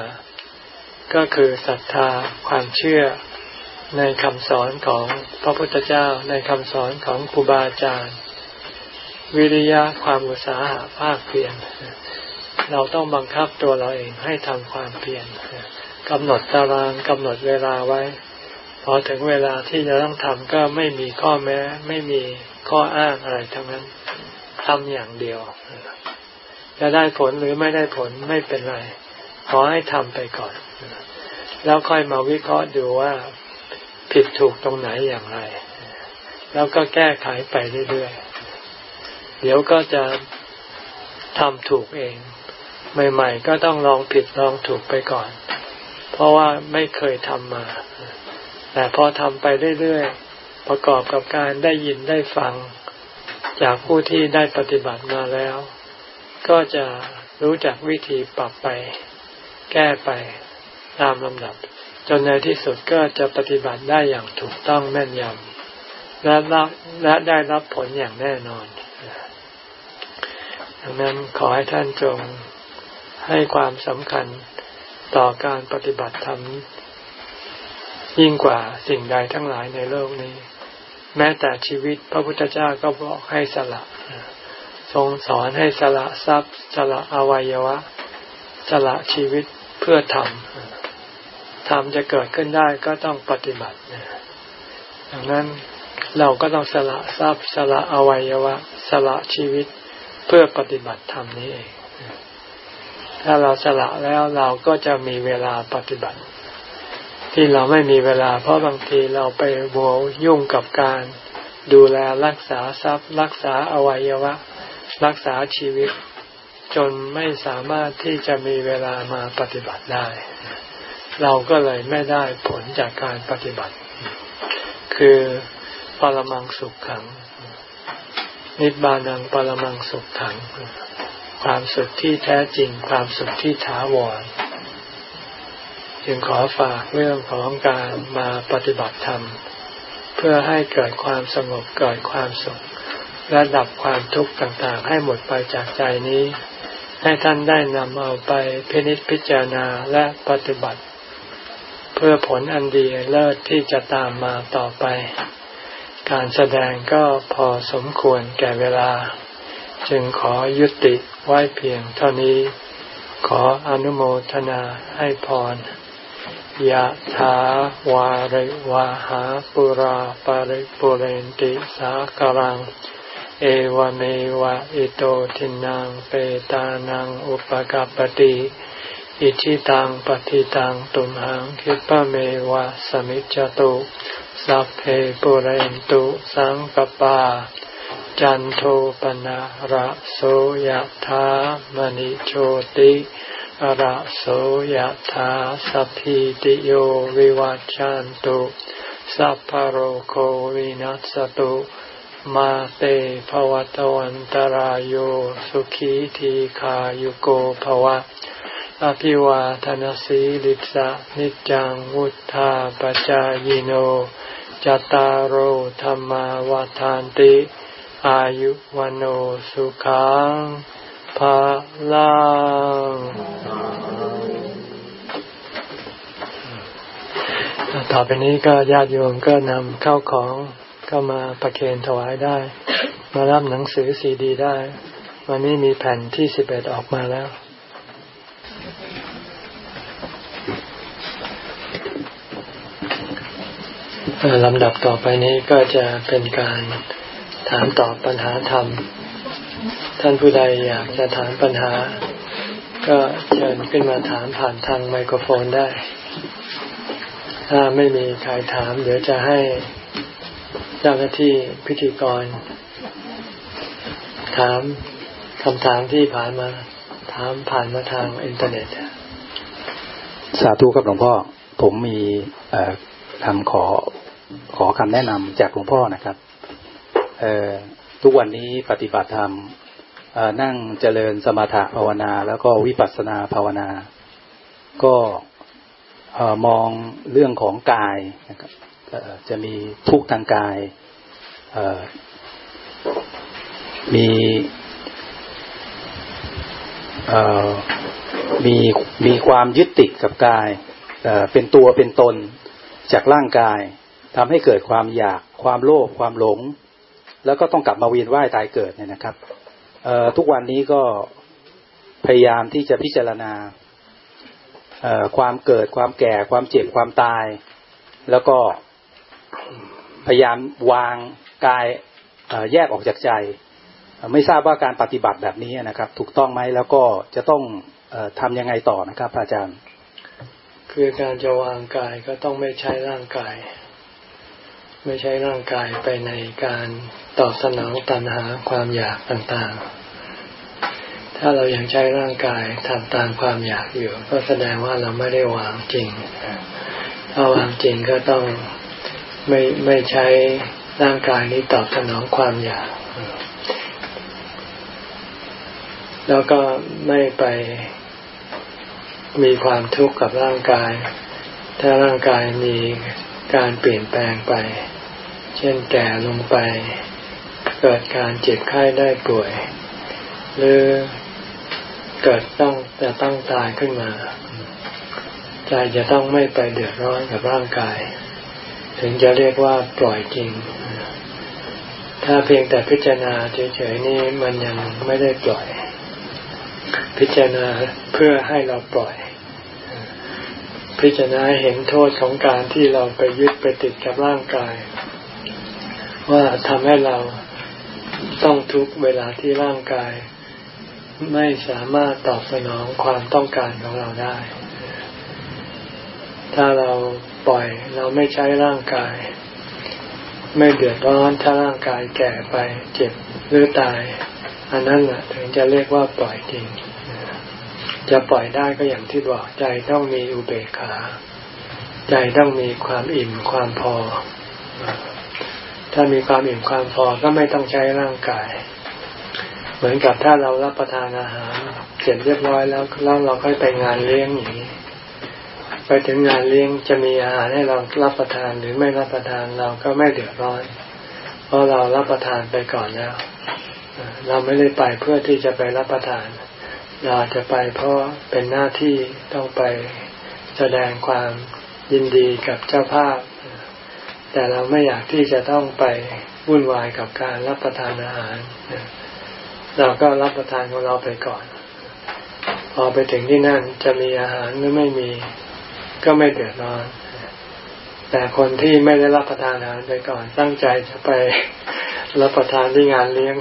ก็คือศรัทธาความเชื่อในคำสอนของพระพุทธเจ้าในคำสอนของครูบาอาจารย์ วิริยะความอุตสาหะภาคเพียร เราต้องบังคับตัวเราเองให้ทำความเพียรกำหนดตารางกำหนดเวลาไว้ พอถึงเวลาที่จะต้องทำก็ไม่มีข้อแม้ ไม่มีข้ออ้างอะไรทั้งนั้นทำอย่างเดียว จะได้ผลหรือไม่ได้ผลไม่เป็นไร ขอให้ทำไปก่อน แล้วค่อยมาวิเคราะห์ดูว่าผิดถูกตรงไหนอย่างไร แล้วก็แก้ไขไปเรื่อยๆ เดี๋ยวก็จะทำถูกเอง ใหม่ๆ ก็ต้องลองผิดลองถูกไปก่อน เพราะว่าไม่เคยทำมา แต่พอทำไปเรื่อยๆ ประกอบกับการได้ยินได้ฟัง จากผู้ที่ได้ปฏิบัติมาแล้ว ก็จะรู้จักวิธีปรับไป แก้ไปตามลำดับ จนในที่สุดก็จะปฏิบัติได้อย่างถูกต้องแม่นยำและรับและได้รับผลอย่างแน่นอนดังนั้นขอให้ท่านจง ให้ความสำคัญต่อการปฏิบัติธรรมยิ่งกว่าสิ่งใดทั้งหลายในโลกนี้ แม้แต่ชีวิตพระพุทธเจ้าก็บอกให้สละทรงสอนให้สละทรัพย์ สละอวัยวะ สละชีวิตเพื่อทำธรรมจะเกิดขึ้นได้ก็ต้องปฏิบัติดังนั้นเราก็ต้องสละทรัพย์ สละอวัยวะ สละชีวิตเพื่อปฏิบัติธรรมนี้เอง ถ้าเราสละแล้วเราก็จะมีเวลาปฏิบัติ ที่เราไม่มีเวลา เพราะบางทีเราไปโวยุ่งกับการ ดูแลรักษาทรัพย์ รักษาอวัยวะ รักษาชีวิต จนไม่สามารถที่จะมีเวลามาปฏิบัติได้ เราก็เลยไม่ได้ผลจากการปฏิบัติ คือปรมังสุขขัง นิบานังปรมังสุขขัง ความสุขที่แท้จริง ความสุขที่ถาวร จึงขอฝากเรื่องของการมาปฏิบัติธรรม เพื่อให้เกิดความสงบเกิดความสุขและดับความทุกข์ต่างๆ ให้หมดไปจากใจนี้ ให้ท่านได้นำเอาไปพินิจพิจารณาและปฏิบัติ เพื่อผลอันดีเลิศที่จะตามมาต่อไป การแสดงก็พอสมควรแก่เวลา จึงขอยุติไว้เพียงเท่านี้ ขออนุโมทนาให้พรยะถาวาริวาหาปุราปาริปุเรนติสากรัง เอวเมวะอิโตทินังเปตานังอุปกปติอิชิตังปฏิตังตุมหังคิปะเมวะสมิจจตุสัพเพปุเรนตุสังกปา จันโทปนะระโสยธามณิโชติระโสยธาสัพพิติโยวิวัจจันตุสัพพโรโควินัสตุมาเตภวตวันตรโยสุขีทีขายุโกภวะ อภิวาทนสีลิสะนิจังวุธาปจายโน จตารโธรรมวาทานติ อายุวันโอสุขังภาลังต่อไปนี้ก็ญาติโยมก็นำเข้าของก็มาประเคนถวายได้ มารับหนังสือซีดีได้ วันนี้มีแผ่นที่สิบเอ็ดออกมาแล้วลำดับต่อไปนี้ก็จะเป็นการ ถามตอบปัญหาธรรม ท่านผู้ใดอยากจะถามปัญหา ก็เชิญขึ้นมาถามผ่านทางไมโครโฟนได้ ถ้าไม่มีใครถาม เดี๋ยวจะให้เจ้าหน้าที่พิธีกร ถามคำถามที่ผ่านมา ถามผ่านมาทางอินเทอร์เน็ต สาธุครับหลวงพ่อ ผมมีคำขอขอคำแนะนำจากหลวงพ่อนะครับ ทุกวันนี้ปฏิบัติธรรมนั่งเจริญสมถะภาวนา แล้วก็วิปัสสนาภาวนา ก็มองเรื่องของกายนะครับจะมีทุกทางกายมีมีมีความยึดติดกับกายเป็นตัวเป็นตนจากร่างกายทำให้เกิดความอยากความโลภความหลง แล้วก็ต้องกลับมาเวียนว่ายตายเกิดเนี่ยนะครับทุกวันนี้ก็พยายามที่จะพิจารณาความเกิดความแก่ความเจ็บความตาย แล้วก็พยายามวางกายแยกออกจากใจ ไม่ทราบว่าการปฏิบัติแบบนี้นะครับ ถูกต้องไหมแล้วก็จะต้องทำยังไงต่อนะครับอาจารย์ คือการจะวางกายก็ต้องไม่ใช้ร่างกาย ไม่ใช้ร่างกายไปในการตอบสนองตัณหาความอยากต่างๆ ถ้าเรายังใช้ร่างกายทำตามความอยากอยู่ ก็แสดงว่าเราไม่ได้วางจริง ถ้าวางจริงก็ต้องไม่ไม่ใช้ร่างกายนี้ตอบสนองความอยาก แล้วก็ไม่ไปมีความทุกข์กับร่างกาย ถ้าร่างกายมีการเปลี่ยนแปลงไป เช่นแก่ลงไป เกิดการเจ็บไข้ได้ป่วย หรือเกิดต้องจะต้องตายขึ้นมา ใจจะต้องไม่ไปเดือดร้อนกับร่างกาย ถึงจะเรียกว่าปล่อยจริง ถ้าเพียงแต่พิจารณาเฉยๆนี่มันยังไม่ได้ปล่อย พิจารณาเพื่อให้เราปล่อยพิจารณาเห็นโทษของการที่เราไปยึดไปติดกับร่างกาย ว่าทำให้เราต้องทุกเวลาที่ร่างกาย ไม่สามารถตอบสนองความต้องการของเราได้ ถ้าเราปล่อยเราไม่ใช้ร่างกาย ไม่เดือดร้อนถ้าร่างกายแก่ไปเจ็บหรือตาย อันนั้นแหละถึงจะเรียกว่าปล่อยจริง จะปล่อยได้ก็อย่างที่บอกใจต้องมีอุเบกขา ใจต้องมีความอิ่มความพอ ถ้ามีความอิ่มความพอก็ไม่ต้องใช้ร่างกาย เหมือนกับถ้าเรารับประทานอาหารเสร็จเรียบร้อยแล้วแล้วเราค่อยไปงานเลี้ยงอย่างนี้ไปถึงงานเลี้ยงจะมีอาหารให้เรารับประทานหรือไม่รับประทานเราก็ไม่เดือดร้อนเพราะเรารับประทานไปก่อนแล้ว เราไม่ได้ไปเพื่อที่จะไปรับประทาน เราจะไปเพราะเป็นหน้าที่ต้องไปแสดงความยินดีกับเจ้าภาพ แต่เราไม่อยากที่จะต้องไปวุ่นวายกับการรับประทานอาหาร เราก็รับประทานของเราไปก่อน พอไปถึงที่นั่นจะมีอาหารหรือไม่มีก็ไม่เดือดร้อน แต่คนที่ไม่ได้รับประทานอาหารไปก่อน ตั้งใจจะไปรับประทานที่งานเลี้ยง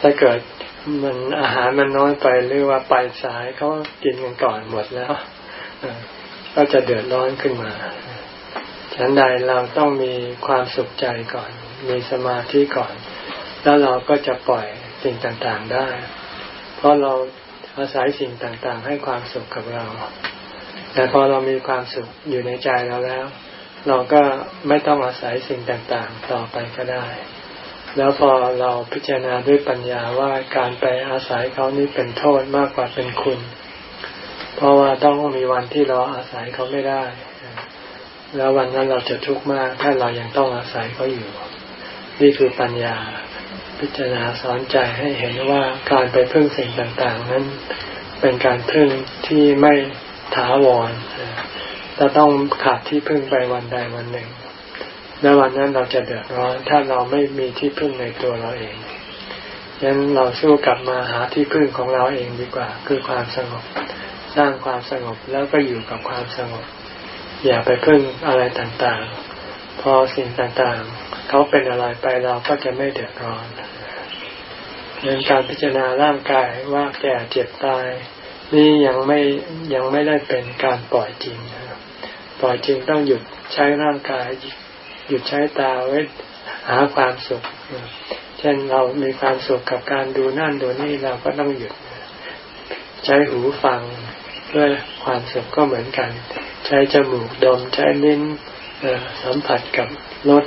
ถ้าเกิดมันอาหารมันน้อยไปหรือว่าไปสายเขากินกันก่อนหมดแล้วก็จะเดือดร้อนขึ้นมา ฉันใดเราต้องมีความสุขใจก่อน มีสมาธิก่อน แล้วเราก็จะปล่อยสิ่งต่างๆได้ เพราะเราอาศัยสิ่งต่างๆ ให้ความสุขกับเรา แต่พอเรามีความสุขอยู่ในใจเราแล้ว เราก็ไม่ต้องอาศัยสิ่งต่างๆ ต่อไปก็ได้ แล้วพอเราพิจารณาด้วยปัญญาว่าการไปอาศัยเขานี่เป็นโทษมากกว่าเป็นคุณ เพราะว่าต้องมีวันที่เราอาศัยเขาไม่ได้ แล้ววันนั้นเราจะทุกข์มาก ถ้าเรายังต้องอาศัยเขาอยู่ นี่คือปัญญาพิจารณาสอนใจให้เห็นว่าการไปพึ่งสิ่งต่างๆ นั้นเป็นการพึ่งที่ไม่ถาวรจะต้องขาดที่พึ่งไปวันใดวันหนึ่ง และวันนั้นเราจะเดือดร้อน ถ้าเราไม่มีที่พึ่งในตัวเราเองยันเราสู้กลับมาหาที่พึ่งของเราเองดีกว่า คือความสงบ สร้างความสงบแล้วก็อยู่กับความสงบ อย่าไปพึ่งอะไรต่างๆ พอสิ่งต่างๆ เขาเป็นอะไรไปเราก็จะไม่เดือดร้อนเรื่องการพิจารณาร่างกายว่าแก่เจ็บตาย นี่ยังไม่ยังไม่ได้เป็นการปล่อยจริงปล่อยจริงต้องหยุดใช้ร่างกาย หยุดใช้ตาไว้หาความสุข เช่นเรามีความสุขกับการดูนั่นดูนี่เราก็ต้องหยุด ใช้หูฟัง เพื่อความสุขก็เหมือนกัน ใช้จมูกดม ใช้ลิ้นสัมผัสกับรส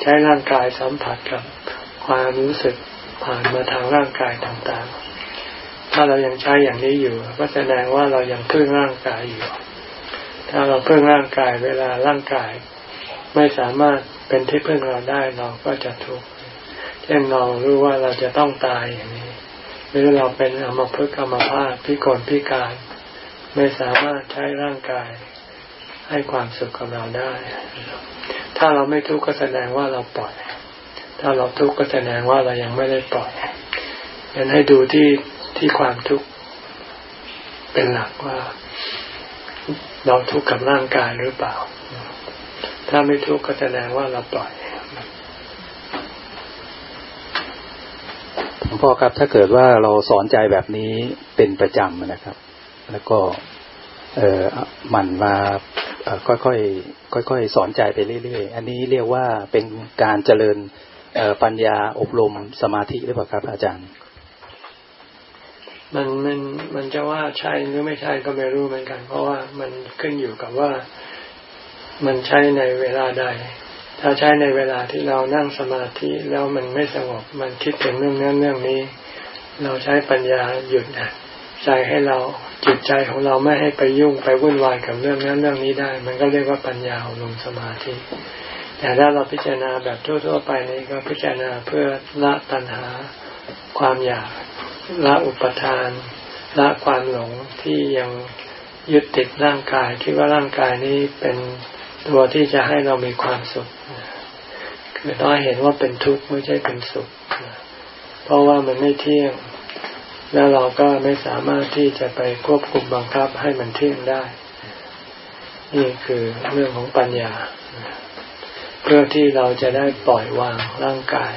ใช้ร่างกายสัมผัสกับความรู้สึกผ่านมาทางร่างกายต่างๆ ถ้าเรายังใช้อย่างนี้อยู่ ก็แสดงว่าเรายังพึ่งร่างกายอยู่ ถ้าเราพึ่งร่างกายเวลาร่างกาย ไม่สามารถเป็นที่พึ่งเราได้เราก็จะทุกข์เช่นเรารู้ว่าเราจะต้องตายอย่างนี้ หรือเราเป็นอมภพกรรมภาพพิกลพิการ ไม่สามารถใช้ร่างกายให้ความสุขกับเราได้ ถ้าเราไม่ทุกข์ก็แสดงว่าเราปล่อย ถ้าเราทุกข์ก็แสดงว่าเรายังไม่ได้ปล่อยยันให้ดูที่ที่ความทุกข์เป็นหลักว่า เราทุกข์กับร่างกายหรือเปล่า ถ้าไม่ทุกข์ก็แสดงว่าเราปล่อยหลวงพ่อครับถ้าเกิดว่าเราสอนใจแบบนี้เป็นประจำนะครับ แล้วก็เออมันมาค่อยๆค่อยๆสอนใจไปเรื่อย ๆ อันนี้เรียกว่าเป็นการเจริญปัญญาอบรมสมาธิหรือเปล่าครับ อาจารย์ มันมันมันจะว่าใช่หรือไม่ใช่ก็ไม่รู้เหมือนกัน เพราะว่ามันขึ้นอยู่กับว่ามันใช้ในเวลาใด ถ้าใช้ในเวลาที่เรานั่งสมาธิแล้วมันไม่สงบ มันคิดถึงเรื่องนั้นเรื่องนี้ เราใช้ปัญญาหยุด ใจให้เราจิตใจของเราไม่ให้ไปยุ่งไปวุ่นวายกับเรื่องนั้นเรื่องนี้ได้ มันก็เรียกว่าปัญญาลงสมาธิ แต่ถ้าเราพิจารณาแบบทั่วๆไปนี้ก็พิจารณาเพื่อละตัณหา ความอยากละอุปทาน ละความหลงที่ยังยึดติดร่างกายคิดว่าร่างกายนี้เป็นตัวที่จะให้เรามีความสุขคือต้องเห็นว่าเป็นทุกข์ไม่ใช่เป็นสุข เพราะว่ามันไม่เที่ยง แล้วเราก็ไม่สามารถที่จะไปควบคุมบังคับให้มันเที่ยงได้ นี่คือเรื่องของปัญญา เพื่อที่เราจะได้ปล่อยวางร่างกาย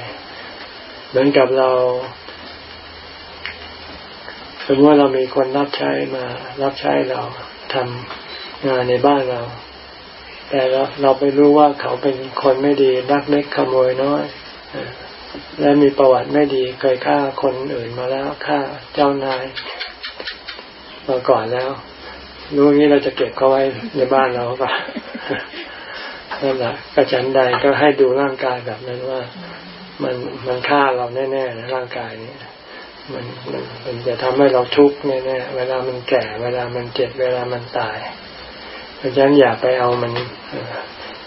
เหมือนกับเราสมมติว่าเรามีคนรับใช้มา รับใช้เราทำงานในบ้านเรา แต่เราเราไปรู้ว่าเขาเป็นคนไม่ดีรักเล็กขโมยน้อย และมีประวัติไม่ดีเคยฆ่าคนอื่นมาแล้วฆ่าเจ้านายมาก่อนแล้วรู้งี้เราจะเก็บเขาไว้ในบ้านเราปะนั่นแหละกระชันใดก็ให้ดูร่างกายแบบนั้นว่า มันมันฆ่าเราแน่ๆนะร่างกายนี้มันมันมันจะทำให้เราทุกข์แน่ๆเวลามันแก่ เวลามันเจ็บเวลามันตาย เพราะฉะนั้นอย่าไปเอามัน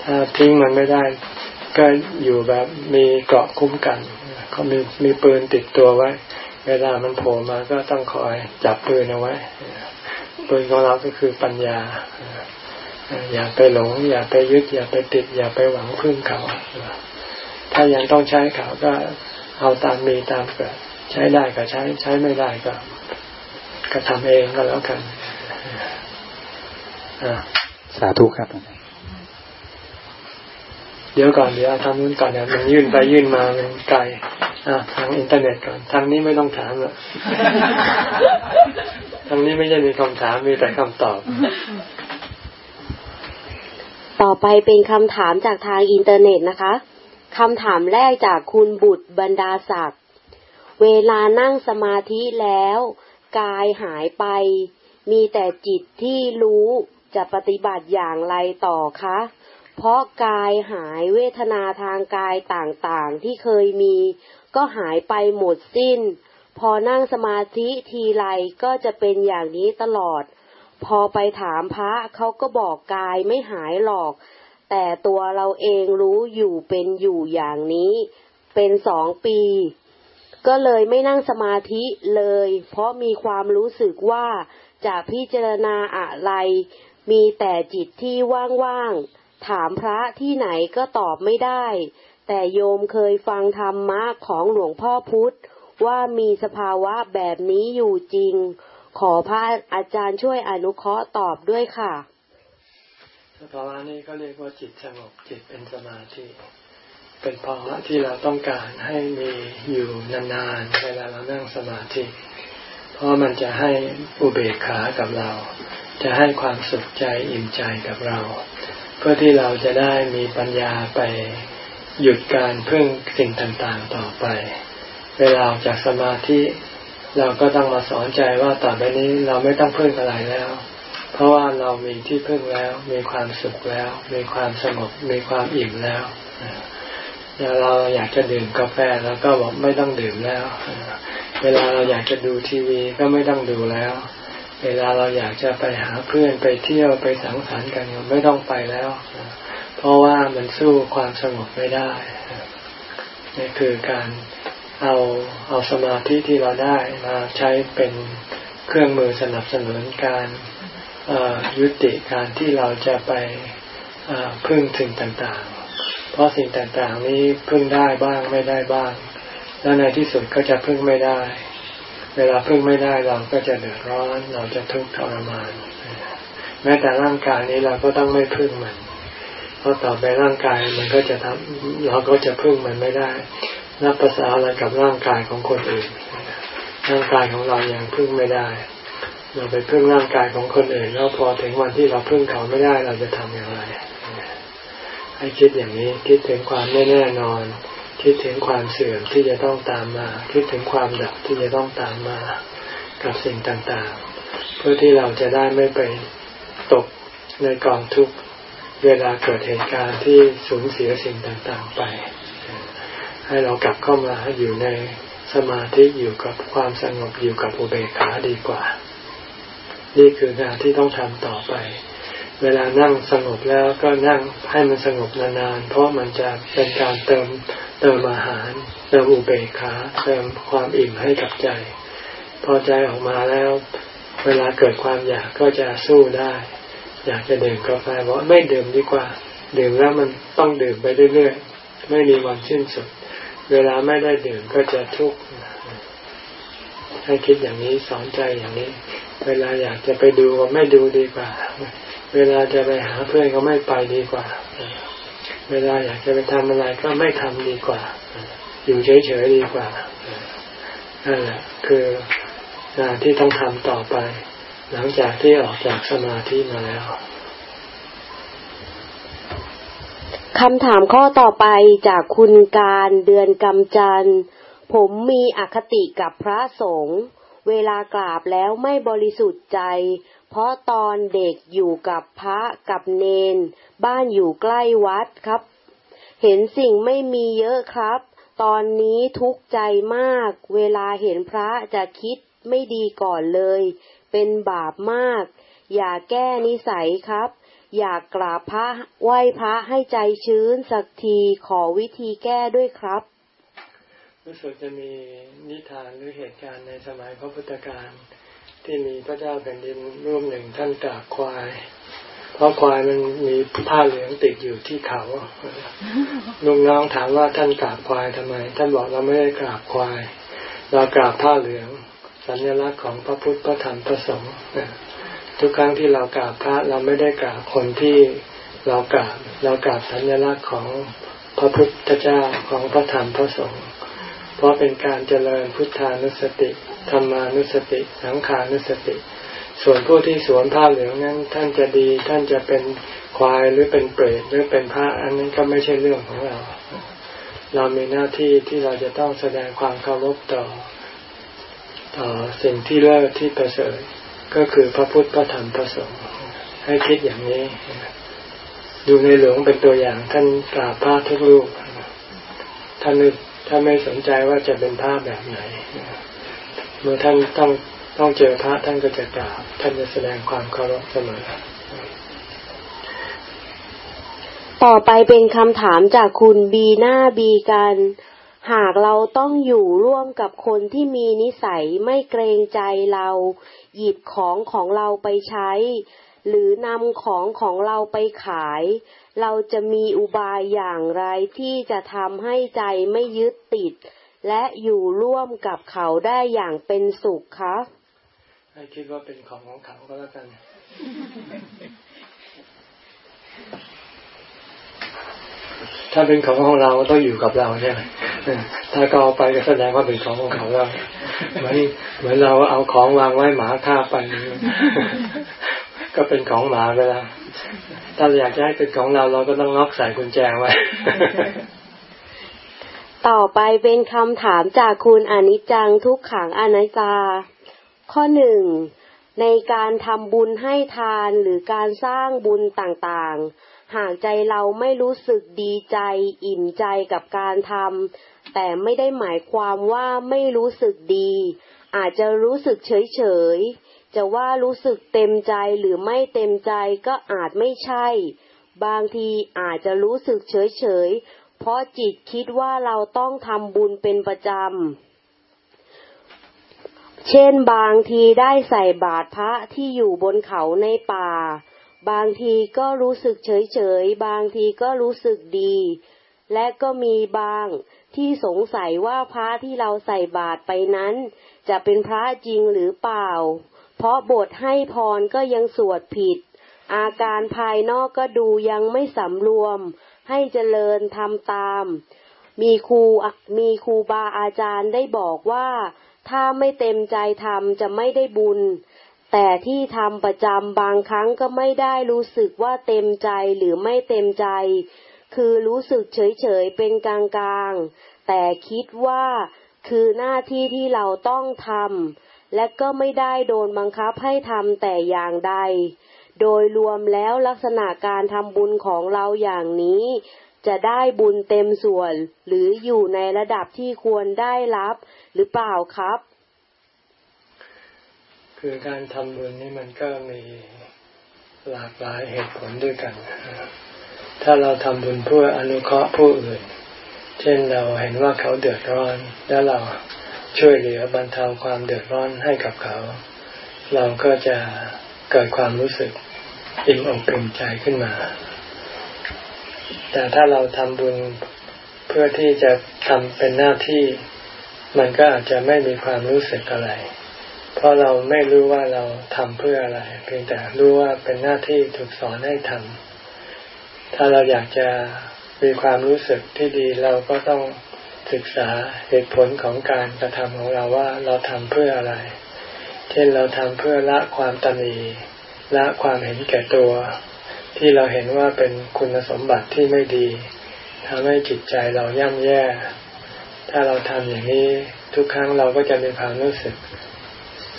ถ้าทิ้งมันไม่ได้ ก็อยู่แบบมีเกราะคุ้มกันเขามีมีปืนติดตัวไว้ เวลามันโผล่มาก็ต้องคอยจับปืนเอาไว้ปืนของเราก็คือปัญญา อย่าไปหลง อย่าไปยึด อย่าไปติด อย่าไปหวังพึ่งเขา ถ้ายังต้องใช้เขาก็เอาตามมีตามเกิด ใช้ได้ก็ใช้ ใช้ไม่ได้ก็ก็ทำเองก็แล้วกัน สาธุครับ เดี๋ยวก่อนเดี๋ยวทำนู้นก่อนเนี่ยมันยื่นไปยื่นมามันไกลอ่าทางอินเทอร์เน็ตก่อนทางนี้ไม่ต้องถามหรอกทางนี้ไม่ใช่มีคำถามมีแต่คำตอบ ต่อไปเป็นคำถามจากทางอินเทอร์เน็ตนะคะคำถามแรกจากคุณบุตรบรรดาศักดิ์เวลานั่งสมาธิแล้ว กายหายไป มีแต่จิตที่รู้จะปฏิบัติอย่างไรต่อคะ เพราะกายหายเวทนาทางกายต่างๆที่เคยมี ก็หายไปหมดสิ้น พอนั่งสมาธิทีไรก็จะเป็นอย่างนี้ตลอด พอไปถามพระเขาก็บอกกายไม่หายหรอก แต่ตัวเราเองรู้อยู่เป็นอยู่อย่างนี้ เป็นสองปี ก็เลยไม่นั่งสมาธิเลย เพราะมีความรู้สึกว่าจะพิจารณาอะไร มีแต่จิตที่ว่างๆ ถามพระที่ไหนก็ตอบไม่ได้ แต่โยมเคยฟังธรรมะของหลวงพ่อพุธว่ามีสภาวะแบบนี้อยู่จริง ขอพระอาจารย์ช่วยอนุเคราะห์ตอบด้วยค่ะ สภาวะนี้ก็เรียกว่าจิตสงบจิตเป็นสมาธิเป็นภาวะที่เราต้องการให้มีอยู่นานๆเวลาเรานั่งสมาธิ เพราะมันจะให้อุเบกขากับเรา จะให้ความสุขใจอิ่มใจกับเรา พื่อที่เราจะได้มีปัญญาไปหยุดการพึ่งสิ่งต่างๆต่อไป เวลาออกจากสมาธิเราก็ต้องมาสอนใจว่าต่อไปนี้เราไม่ต้องพึ่งอะไรแล้ว เพราะว่าเรามีที่พึ่งแล้ว มีความสุขแล้ว มีความสงบมีความอิ่มแล้วเราอยากจะดื่มกาแฟแล้วก็บอกไม่ต้องดื่มแล้ว เวลาเราอยากจะดูทีวีก็ไม่ต้องดูแล้ว เวลาเราอยากจะไปหาเพื่อนไปเที่ยวไปสังสรรค์กันไม่ต้องไปแล้ว เพราะว่ามันสู้ความสงบไม่ได้นี่คือการเอาเอาสมาธิที่เราได้มาใช้เป็นเครื่องมือสนับสนุนการยุติการที่เราจะไปพึ่งสิ่งต่างๆ เพราะสิ่งต่างๆนี้พึ่งได้บ้างไม่ได้บ้าง แล้วในที่สุดก็จะพึ่งไม่ได้ เวลาพึ่งไม่ได้เราก็จะเดือดร้อน เราจะทุกข์ทรมาน แม้แต่ร่างกายนี้เราก็ต้องไม่พึ่งมัน เพราะต่อไปร่างกายมันก็จะทำเราก็จะพึ่งมันไม่ได้ นับภาษาอะไรกับร่างกายของคนอื่น ร่างกายของเรายังพึ่งไม่ได้ เราไปพึ่งร่างกายของคนอื่น แล้วพอถึงวันที่เราพึ่งเขาไม่ได้เราจะทำอย่างไร ให้คิดอย่างนี้คิดถึงความไม่แน่นอน คิดถึงความเสื่อมที่จะต้องตามมา คิดถึงความดับที่จะต้องตามมากับสิ่งต่างๆ เพื่อที่เราจะได้ไม่ไปตกในกองทุกข์เวลาเกิดเหตุการณ์ที่สูญเสียสิ่งต่างๆไป ให้เรากลับเข้ามาอยู่ในสมาธิอยู่กับความสงบอยู่กับอุเบกขาดีกว่า นี่คืองานที่ต้องทำต่อไป เวลานั่งสงบแล้วก็นั่งให้มันสงบนานๆ เพราะมันจะเป็นการเติมเติมอาหาร เติมอุเบกขาเติมความอิ่มให้กับใจ พอใจออกมาแล้ว เวลาเกิดความอยากก็จะสู้ได้ อยากจะดื่มกาแฟบอกไม่ดื่มดีกว่า ดื่มแล้วมันต้องดื่มไปเรื่อยๆ ไม่มีวันสิ้นสุด เวลาไม่ได้ดื่มก็จะทุกข์ให้คิดอย่างนี้สอนใจอย่างนี้ เวลาอยากจะไปดูก็ไม่ดูดีกว่า เวลาจะไปหาเพื่อนก็ไม่ไปดีกว่า เวลาอยากจะไปทำอะไรก็ไม่ทำดีกว่า อยู่เฉยๆดีกว่านั่นแหละคืองานที่ต้องทำต่อไป หลังจากที่ออกจากสมาธิมาแล้วคำถามข้อต่อไปจากคุณการเดือนกำจัน ผมมีอคติกับพระสงฆ์เวลากราบแล้วไม่บริสุทธิ์ใจ เพราะตอนเด็กอยู่กับพระกับเนน บ้านอยู่ใกล้วัดครับ เห็นสิ่งไม่มีเยอะครับ ตอนนี้ทุกข์ใจมาก เวลาเห็นพระจะคิดไม่ดีก่อนเลย เป็นบาปมาก อย่าแก้นิสัยครับ อยากกราบพระไหว้พระให้ใจชื้นสักทีขอวิธีแก้ด้วยครับ รู้สึกจะมีนิทานหรือเหตุการณ์ในสมัยพระพุทธการ ที่มีพระเจ้าแผ่นดินร่วมหนึ่งท่านกราบควาย เพราะควายมันมีผ้าเหลืองติดอยู่ที่เขาลุงน้องถามว่าท่านกราบควายทำไม ท่านบอกเราไม่ได้กราบควาย เรากราบผ้าเหลือง สัญลักษณ์ของพระพุทธพระธรรมพระสงฆ์ทุกครั้งที่เรากราบพระเราไม่ได้กราบคนที่เรากราบเรากราบสัญลักษณ์ของพระพุทธเจ้าของพระธรรมพระสงฆ์ ราะเป็นการเจริญพุทธานุสติธรรมานุสติ สังขานุสติ ส่วนผู้ที่สวมผ้าเหลืองนั้น ท่านจะดีท่านจะเป็นควายหรือเป็นเปรตหรือเป็นพระอันนั้นก็ไม่ใช่เรื่องของเรา เรามีหน้าที่ที่เราจะต้องแสดงความเคารพต่อต่อสิ่งที่เลิศที่ประเสริฐก็คือพระพุทธพระธรรมพระสงฆ์ให้คิดอย่างนี้ดูในหลวงเป็นตัวอย่างท่านกราบพระทุกรูปท่าน ท่านไม่สนใจว่าจะเป็นพระแบบไหน เมื่อท่านต้องต้องเจอพระท่านก็จะกราบ ท่านจะแสดงความเคารพเสมอ ต่อไปเป็นคำถามจากคุณบีหน้าบีกัน หากเราต้องอยู่ร่วมกับคนที่มีนิสัยไม่เกรงใจเรา หยิบของของเราไปใช้ หรือนำของของเราไปขาย เราจะมีอุบายอย่างไรที่จะทำให้ใจไม่ยึดติด และอยู่ร่วมกับเขาได้อย่างเป็นสุขคะให้คิดว่าเป็นของของเขาก็แล้วกัน ถ้าเป็นของของเราต้องอยู่กับเราใช่ไหมถ้าก็เอาไปก็แสดงว่าเป็นของของเขาแล้วเหมือนเหมือนเราเอาของวางไว้หมาฆ่าไป ก็เป็นของหมาไปแล้ว ถ้าอยากจะให้เป็นของเราเราก็ต้องล็อกใส่กุญแจไว้ ต่อไปเป็นคำถามจากคุณอนิจจังทุกขังอนัจจา ข้อหนึ่งในการทำบุญให้ทานหรือการสร้างบุญต่างๆ หากใจเราไม่รู้สึกดีใจ อิ่มใจกับการทำแต่ไม่ได้หมายความว่าไม่รู้สึกดี อาจจะรู้สึกเฉยเฉย จะว่ารู้สึกเต็มใจหรือไม่เต็มใจก็อาจไม่ใช่ บางทีอาจจะรู้สึกเฉยเฉยเพราะจิตคิดว่าเราต้องทำบุญเป็นประจำ เช่นบางทีได้ใส่บาตรพระที่อยู่บนเขาในป่า บางทีก็รู้สึกเฉยเฉยบางทีก็รู้สึกดี และก็มีบางที่สงสัยว่าพระที่เราใส่บาตรไปนั้น จะเป็นพระจริงหรือเปล่า พราะบทให้พรก็ยังสวดผิด อาการภายนอกก็ดูยังไม่สำรวม ให้เจริญทำตาม มีครูมีครูบาอาจารย์ได้บอกว่า ถ้าไม่เต็มใจทำจะไม่ได้บุญ แต่ที่ทำประจำบางครั้งก็ไม่ได้รู้สึกว่าเต็มใจหรือไม่เต็มใจ คือรู้สึกเฉยๆเป็นกลางๆ แต่คิดว่าคือหน้าที่ที่เราต้องทำ และก็ไม่ได้โดนบังคับให้ทำแต่อย่างใด โดยรวมแล้วลักษณะการทำบุญของเราอย่างนี้ จะได้บุญเต็มส่วน หรืออยู่ในระดับที่ควรได้รับ หรือเปล่าครับ คือการทำบุญนี่มันก็มีหลากหลายเหตุผลด้วยกัน ถ้าเราทำบุญเพื่ออนุเคราะห์ผู้อื่น เช่นเราเห็นว่าเขาเดือดร้อน แล้วเรา ช่วยเหลือบรรเทาความเดือดร้อนให้กับเขา เราก็จะเกิดความรู้สึกอิ่มอกอิ่มใจขึ้นมา แต่ถ้าเราทำบุญเพื่อที่จะทำเป็นหน้าที่มันก็อาจจะไม่มีความรู้สึกอะไร เพราะเราไม่รู้ว่าเราทำเพื่ออะไร เพียงแต่รู้ว่าเป็นหน้าที่ถูกสอนให้ทำถ้าเราอยากจะมีความรู้สึกที่ดีเราก็ต้อง ศึกษาเหตุผลของการกระทำของเราว่าเราทำเพื่ออะไร เช่นเราทำเพื่อละความตนีละความเห็นแก่ตัว ที่เราเห็นว่าเป็นคุณสมบัติที่ไม่ดีทำให้จิตใจเราย่ำแย่ ถ้าเราทำอย่างนี้ทุกครั้งเราก็จะมีความรู้สึก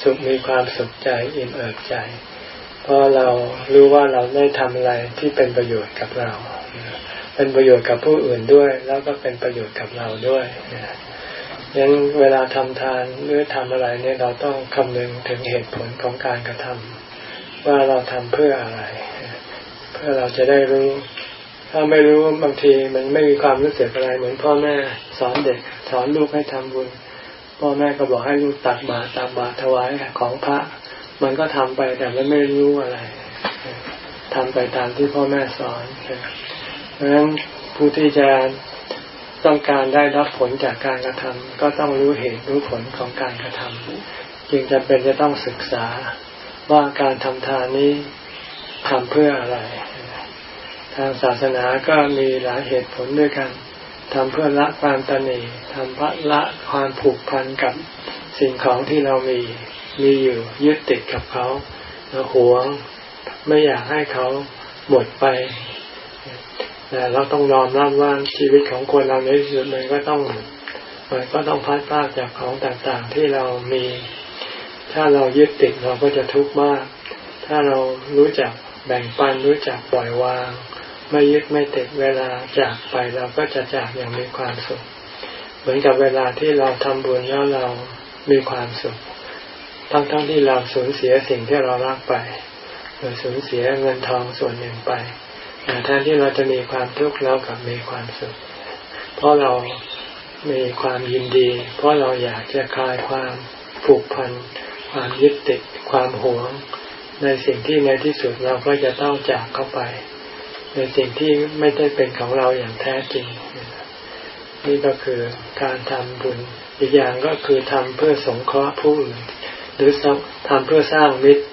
สุขมีความสุขใจอิ่มเอิบใจ เพราะเรารู้ว่าเราได้ทำอะไรที่เป็นประโยชน์กับเรา เป็นประโยชน์กับผู้อื่นด้วย แล้วก็เป็นประโยชน์กับเราด้วยยังเวลาทำทานหรือทำอะไรเนี่ยเราต้องคำนึงถึงเหตุผลของการกระทำว่าเราทำเพื่ออะไร เพื่อเราจะได้รู้ ถ้าไม่รู้บางทีมันไม่มีความรู้สึกอะไร เหมือนพ่อแม่สอนเด็กสอนลูกให้ทำบุญพ่อแม่ก็บอกให้ลูกตักบาตรตักบาตรถวายของพระ มันก็ทำไปแต่มันไม่รู้อะไรทำไปตามที่พ่อแม่สอน เพราะฉะนั้นผู้ที่จะต้องการได้รับผลจากการกระทำก็ต้องรู้เหตุรู้ผลของการกระทำจึงจะเป็นจะต้องศึกษาว่าการทำทานนี้ทำเพื่ออะไร ทางศาสนาก็มีหลายเหตุผลด้วยกันทำเพื่อละความตนีทำเพื่อละความผูกพันกับสิ่งของที่เรามีมีอยู่ยึดติดกับเขาเราหวง ไม่อยากให้เขาหมดไป แต่เราต้องยอมรับว่าชีวิตของคนเราในที่สุดมันก็ต้องมันก็ต้องพัดพลาดจากของต่างๆ ที่เรามี ถ้าเรายึดติดเราก็จะทุกข์มาก ถ้าเรารู้จักแบ่งปันรู้จักปล่อยวาง ไม่ยึดไม่ติดเวลาจากไปเราก็จะจากอย่างมีความสุข เหมือนกับเวลาที่เราทำบุญแล้วเรามีความสุข ทั้งๆทที่เราสูญเสียสิ่งที่เรารักไปเราสูญเสียเงินทองส่วนหนึ่งไป แทนที่เราจะมีความทุกข์เรากลับมีความสุข เพราะเรามีความยินดี เพราะเราอยากจะคลายความผูกพัน ความยึดติด ความหวง ในสิ่งที่ในที่สุดเราก็จะต้องจากเข้าไป ในสิ่งที่ไม่ได้เป็นของเราอย่างแท้จริง นี่ก็คือการทำบุญ อีกอย่างก็คือทำเพื่อสงเคราะห์ผู้อื่น หรือทำเพื่อสร้างมิตร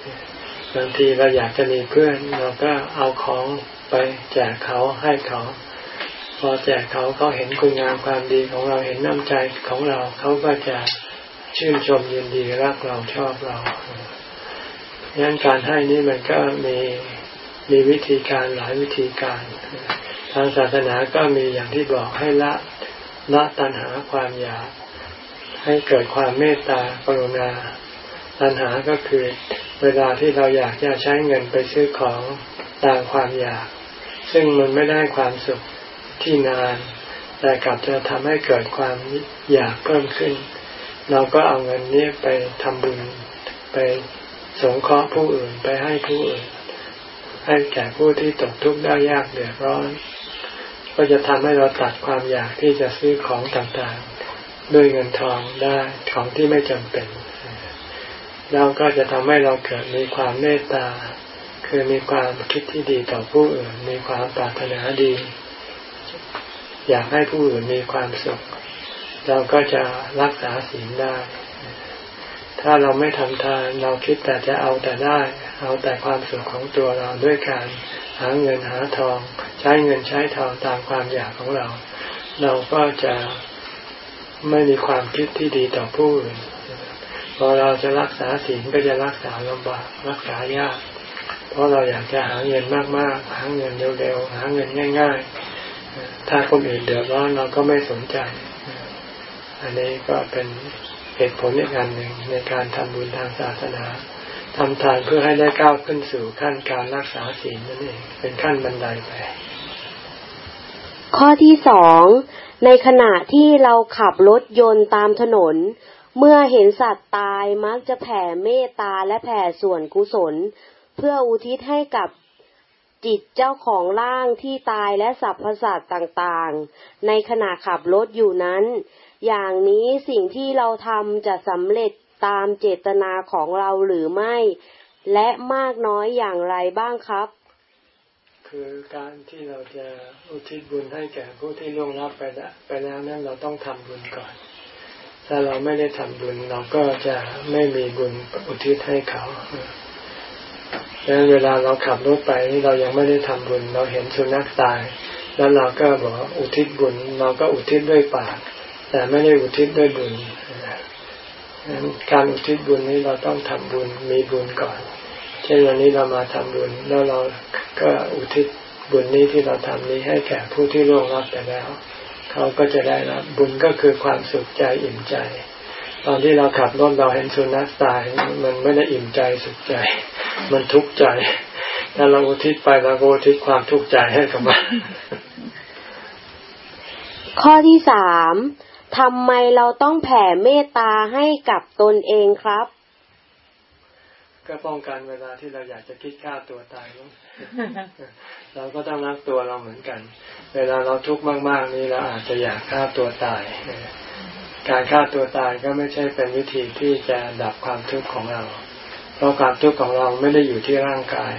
บางทีเราอยากจะมีเพื่อนเราก็เอาของ ไปแจกเขาให้เขา พอแจกเขาเขาเห็นคุณงามความดีของเราเห็นน้ำใจของเราเขาก็จะชื่นชมยินดีรักเราชอบเราดังนั้นการให้นี่มันก็มีมีวิธีการหลายวิธีการ ทางศาสนาก็มีอย่างที่บอกให้ละละตัณหาความอยากให้เกิดความเมตตากรุณา ตัณหาก็คือเวลาที่เราอยากจะใช้เงินไปซื้อของตามความอยาก ซึ่งมันไม่ได้ความสุขที่นาน แต่กลับจะทำให้เกิดความอยากเพิ่มขึ้น เราก็เอาเงินนี้ไปทำบุญไปสงเคราะห์ผู้อื่นไปให้ผู้อื่น ให้แก่ผู้ที่ตกทุกข์ได้ยากเดือดร้อน ก็จะทำให้เราตัดความอยากที่จะซื้อของต่างๆ ด้วยเงินทองได้ของที่ไม่จำเป็นเราก็จะทำให้เราเกิดมีความเมตตา คือมีความคิดที่ดีต่อผู้อื่น มีความปรารถนาดี อยากให้ผู้อื่นมีความสุข เราก็จะรักษาศีลได้ ถ้าเราไม่ทำทานเราคิดแต่จะเอาแต่ได้ เอาแต่ความสุขของตัวเราด้วยการหาเงินหาทอง ใช้เงินใช้ทองตามความอยากของเรา เราก็จะไม่มีความคิดที่ดีต่อผู้อื่นพอเราจะรักษาศีลก็จะรักษาลำบากรักษายาก เพราะเราอยากจะหาเงินมากๆ หาเงินเร็วๆ หาเงินง่าย ๆ ถ้าคนอื่นเดือดร้อนเราก็ไม่สนใจ อันนี้ก็เป็นเหตุผลอีกอันหนึ่งในการทำบุญทางศาสนาทำทานเพื่อให้ได้ก้าวขึ้นสู่ขั้นการรักษาศีลนั่นเองเป็นขั้นบันไดไป ข้อที่สองในขณะที่เราขับรถยนต์ตามถนน เมื่อเห็นสัตว์ตายมักจะแผ่เมตตาและแผ่ส่วนกุศล พื่ออุทิศให้กับจิตเจ้าของร่างที่ตายและสรรพสัตว์ต่างๆ ในขณะขับรถอยู่นั้น อย่างนี้สิ่งที่เราทำจะสำเร็จตามเจตนาของเราหรือไม่ และมากน้อยอย่างไรบ้างครับ คือการที่เราจะอุทิศบุญให้แก่ผู้ที่ล่วงลับไปแล้วไปแล้วนั้นเราต้องทำบุญก่อน ถ้าเราไม่ได้ทำบุญเราก็จะไม่มีบุญอุทิศให้เขา ดังนั้นเวลาเราขับรถไปนี่เรายังไม่ได้ทำบุญ เราเห็นสุนัขตาย แล้วเราก็บอกอุทิศบุญ เราก็อุทิศด้วยปาก แต่ไม่ได้อุทิศด้วยบุญการอุทิศบุญนี้เราต้องทำบุญมีบุญก่อน เช่นวันนี้เรามาทำบุญ แล้วเราก็อุทิศบุญนี้ที่เราทำนี้ให้แก่ผู้ที่ร่วงรับไปแล้ว เขาก็จะได้รับบุญก็คือความสุขใจอิ่มใจ ตอนที่เราขับรถเราเห็นสุนัขตายมันไม่ได้อิ่มใจสุขใจ มันทุกข์ใจ ถ้าเราอุทิศไปเราก็อุทิศความทุกข์ใจให้กับมันข้อที่สามทำไมเราต้องแผ่เมตตาให้กับตนเองครับ ก็ป้องกันเวลาที่เราอยากจะคิดฆ่าตัวตายเราก็ต้องรักตัวเราเหมือนกัน เวลาเราทุกข์มาก ๆ นี้เราอาจจะอยากฆ่าตัวตาย การฆ่าตัวตายก็ไม่ใช่เป็นวิธีที่จะดับความทุกข์ของเรา เพราะความทุกข์ของเราไม่ได้อยู่ที่ร่างกาย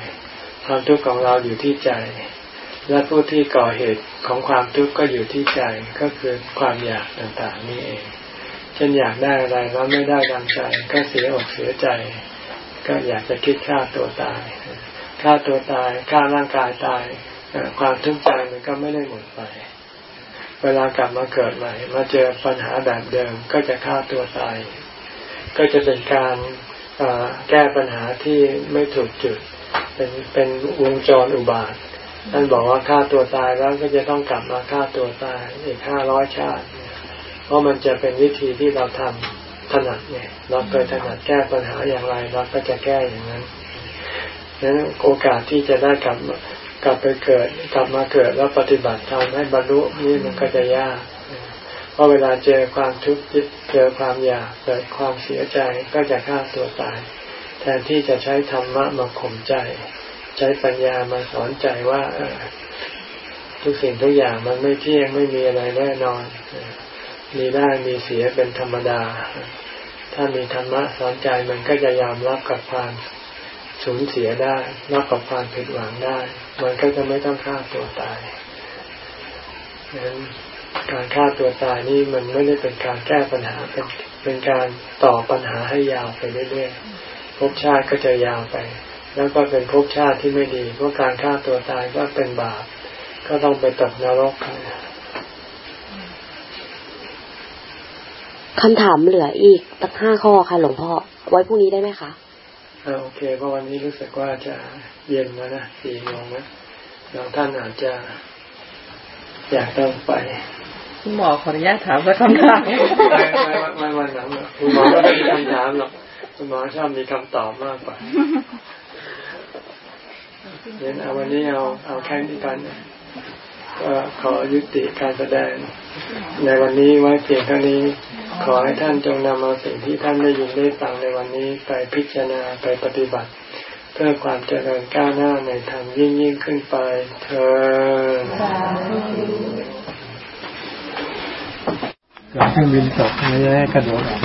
ความทุกข์ของเราอยู่ที่ใจ และผู้ที่ก่อเหตุของความทุกข์ก็อยู่ที่ใจก็คือความอยากต่างๆนี่เองเช่นอยากได้อะไรแล้วไม่ได้ดังใจก็เสียอกเสียใจ ก็อยากจะคิดฆ่าตัวตายฆ่าตัวตายฆ่าร่างกายตายความทุกข์ใจมันก็ไม่ได้หมดไป เวลากลับมาเกิดใหม่ มาเจอปัญหาแบบเดิมก็จะฆ่าตัวตาย ก็จะเป็นการแก้ปัญหาที่ไม่ถูกจุด เป็นเป็นวงจรอุบาทท่านบอกว่าฆ่าตัวตายแล้วก็จะต้องกลับมาฆ่าตัวตายอีกห้าร้อยชาติ เพราะมันจะเป็นวิธีที่เราทำถนัดเนี่ย เราเคยถนัดแก้ปัญหาอย่างไรเราก็จะแก้อย่างนั้นดังนั้นโอกาสที่จะได้กลับ กลับไปเกิด กลับมาเกิดแล้วปฏิบัติทำให้บรรลุนี่มันก็จะยากเพราะเวลาเจอความทุกข์เจอความอยากเกิดความเสียใจก็จะฆ่าตัวตาย แทนที่จะใช้ธรรมะมาข่มใจ ใช้ปัญญามาสอนใจว่าทุกสิ่งทุกอย่างมันไม่เที่ยงไม่มีอะไรแน่นอน มีได้มีเสียเป็นธรรมดา ถ้ามีธรรมะสอนใจมันก็จะยอมรับกับความ สูญเสียได้รับกับความผิดหวังได้ มันก็จะไม่ต้องฆ่าตัวตายดังนั้นการฆ่าตัวตายนี่มันไม่ได้เป็นการแก้ปัญหาเป็นเป็นการต่อปัญหาให้ยาวไปเรื่อยๆภพชาติก็จะยาวไป แล้วก็เป็นภพชาติที่ไม่ดี เพราะการฆ่าตัวตายก็เป็นบาปก็ต้องไปตกนรกคำถามเหลืออีกตั้งห้าข้อค่ะหลวงพ่อไว้พรุ่งนี้ได้ไหมคะ โอเคเพราะวันนี้รู้สึกว่าจะเย็นแล้วนะสี่โมงนะบางท่านอาจจะ อยากต้องไปคุณหมอขออนุญาตถามสักคำถามไม่ไม่ไม่วันหลังคุณหมอไม่ได้มีคำถามหรอกคุณหมอชอบมีคำตอบมากกว่าเดี๋ยวเอาวันนี้เอาเอาแค่นี้กันก็ขอยุติการแสดงในวันนี้ไว้เพียงเท่านี้ ขอให้ท่านจงนำเอาสิ่งที่ท่านได้ยินได้ฟังในวันนี้ไปพิจารณาไปปฏิบัติ เพื่อความเจริญก้าวหน้าในธรรมยิ่งยิ่งขึ้นไปเธอก่อนเครื่องบินตกไม่ได้กระโดดออก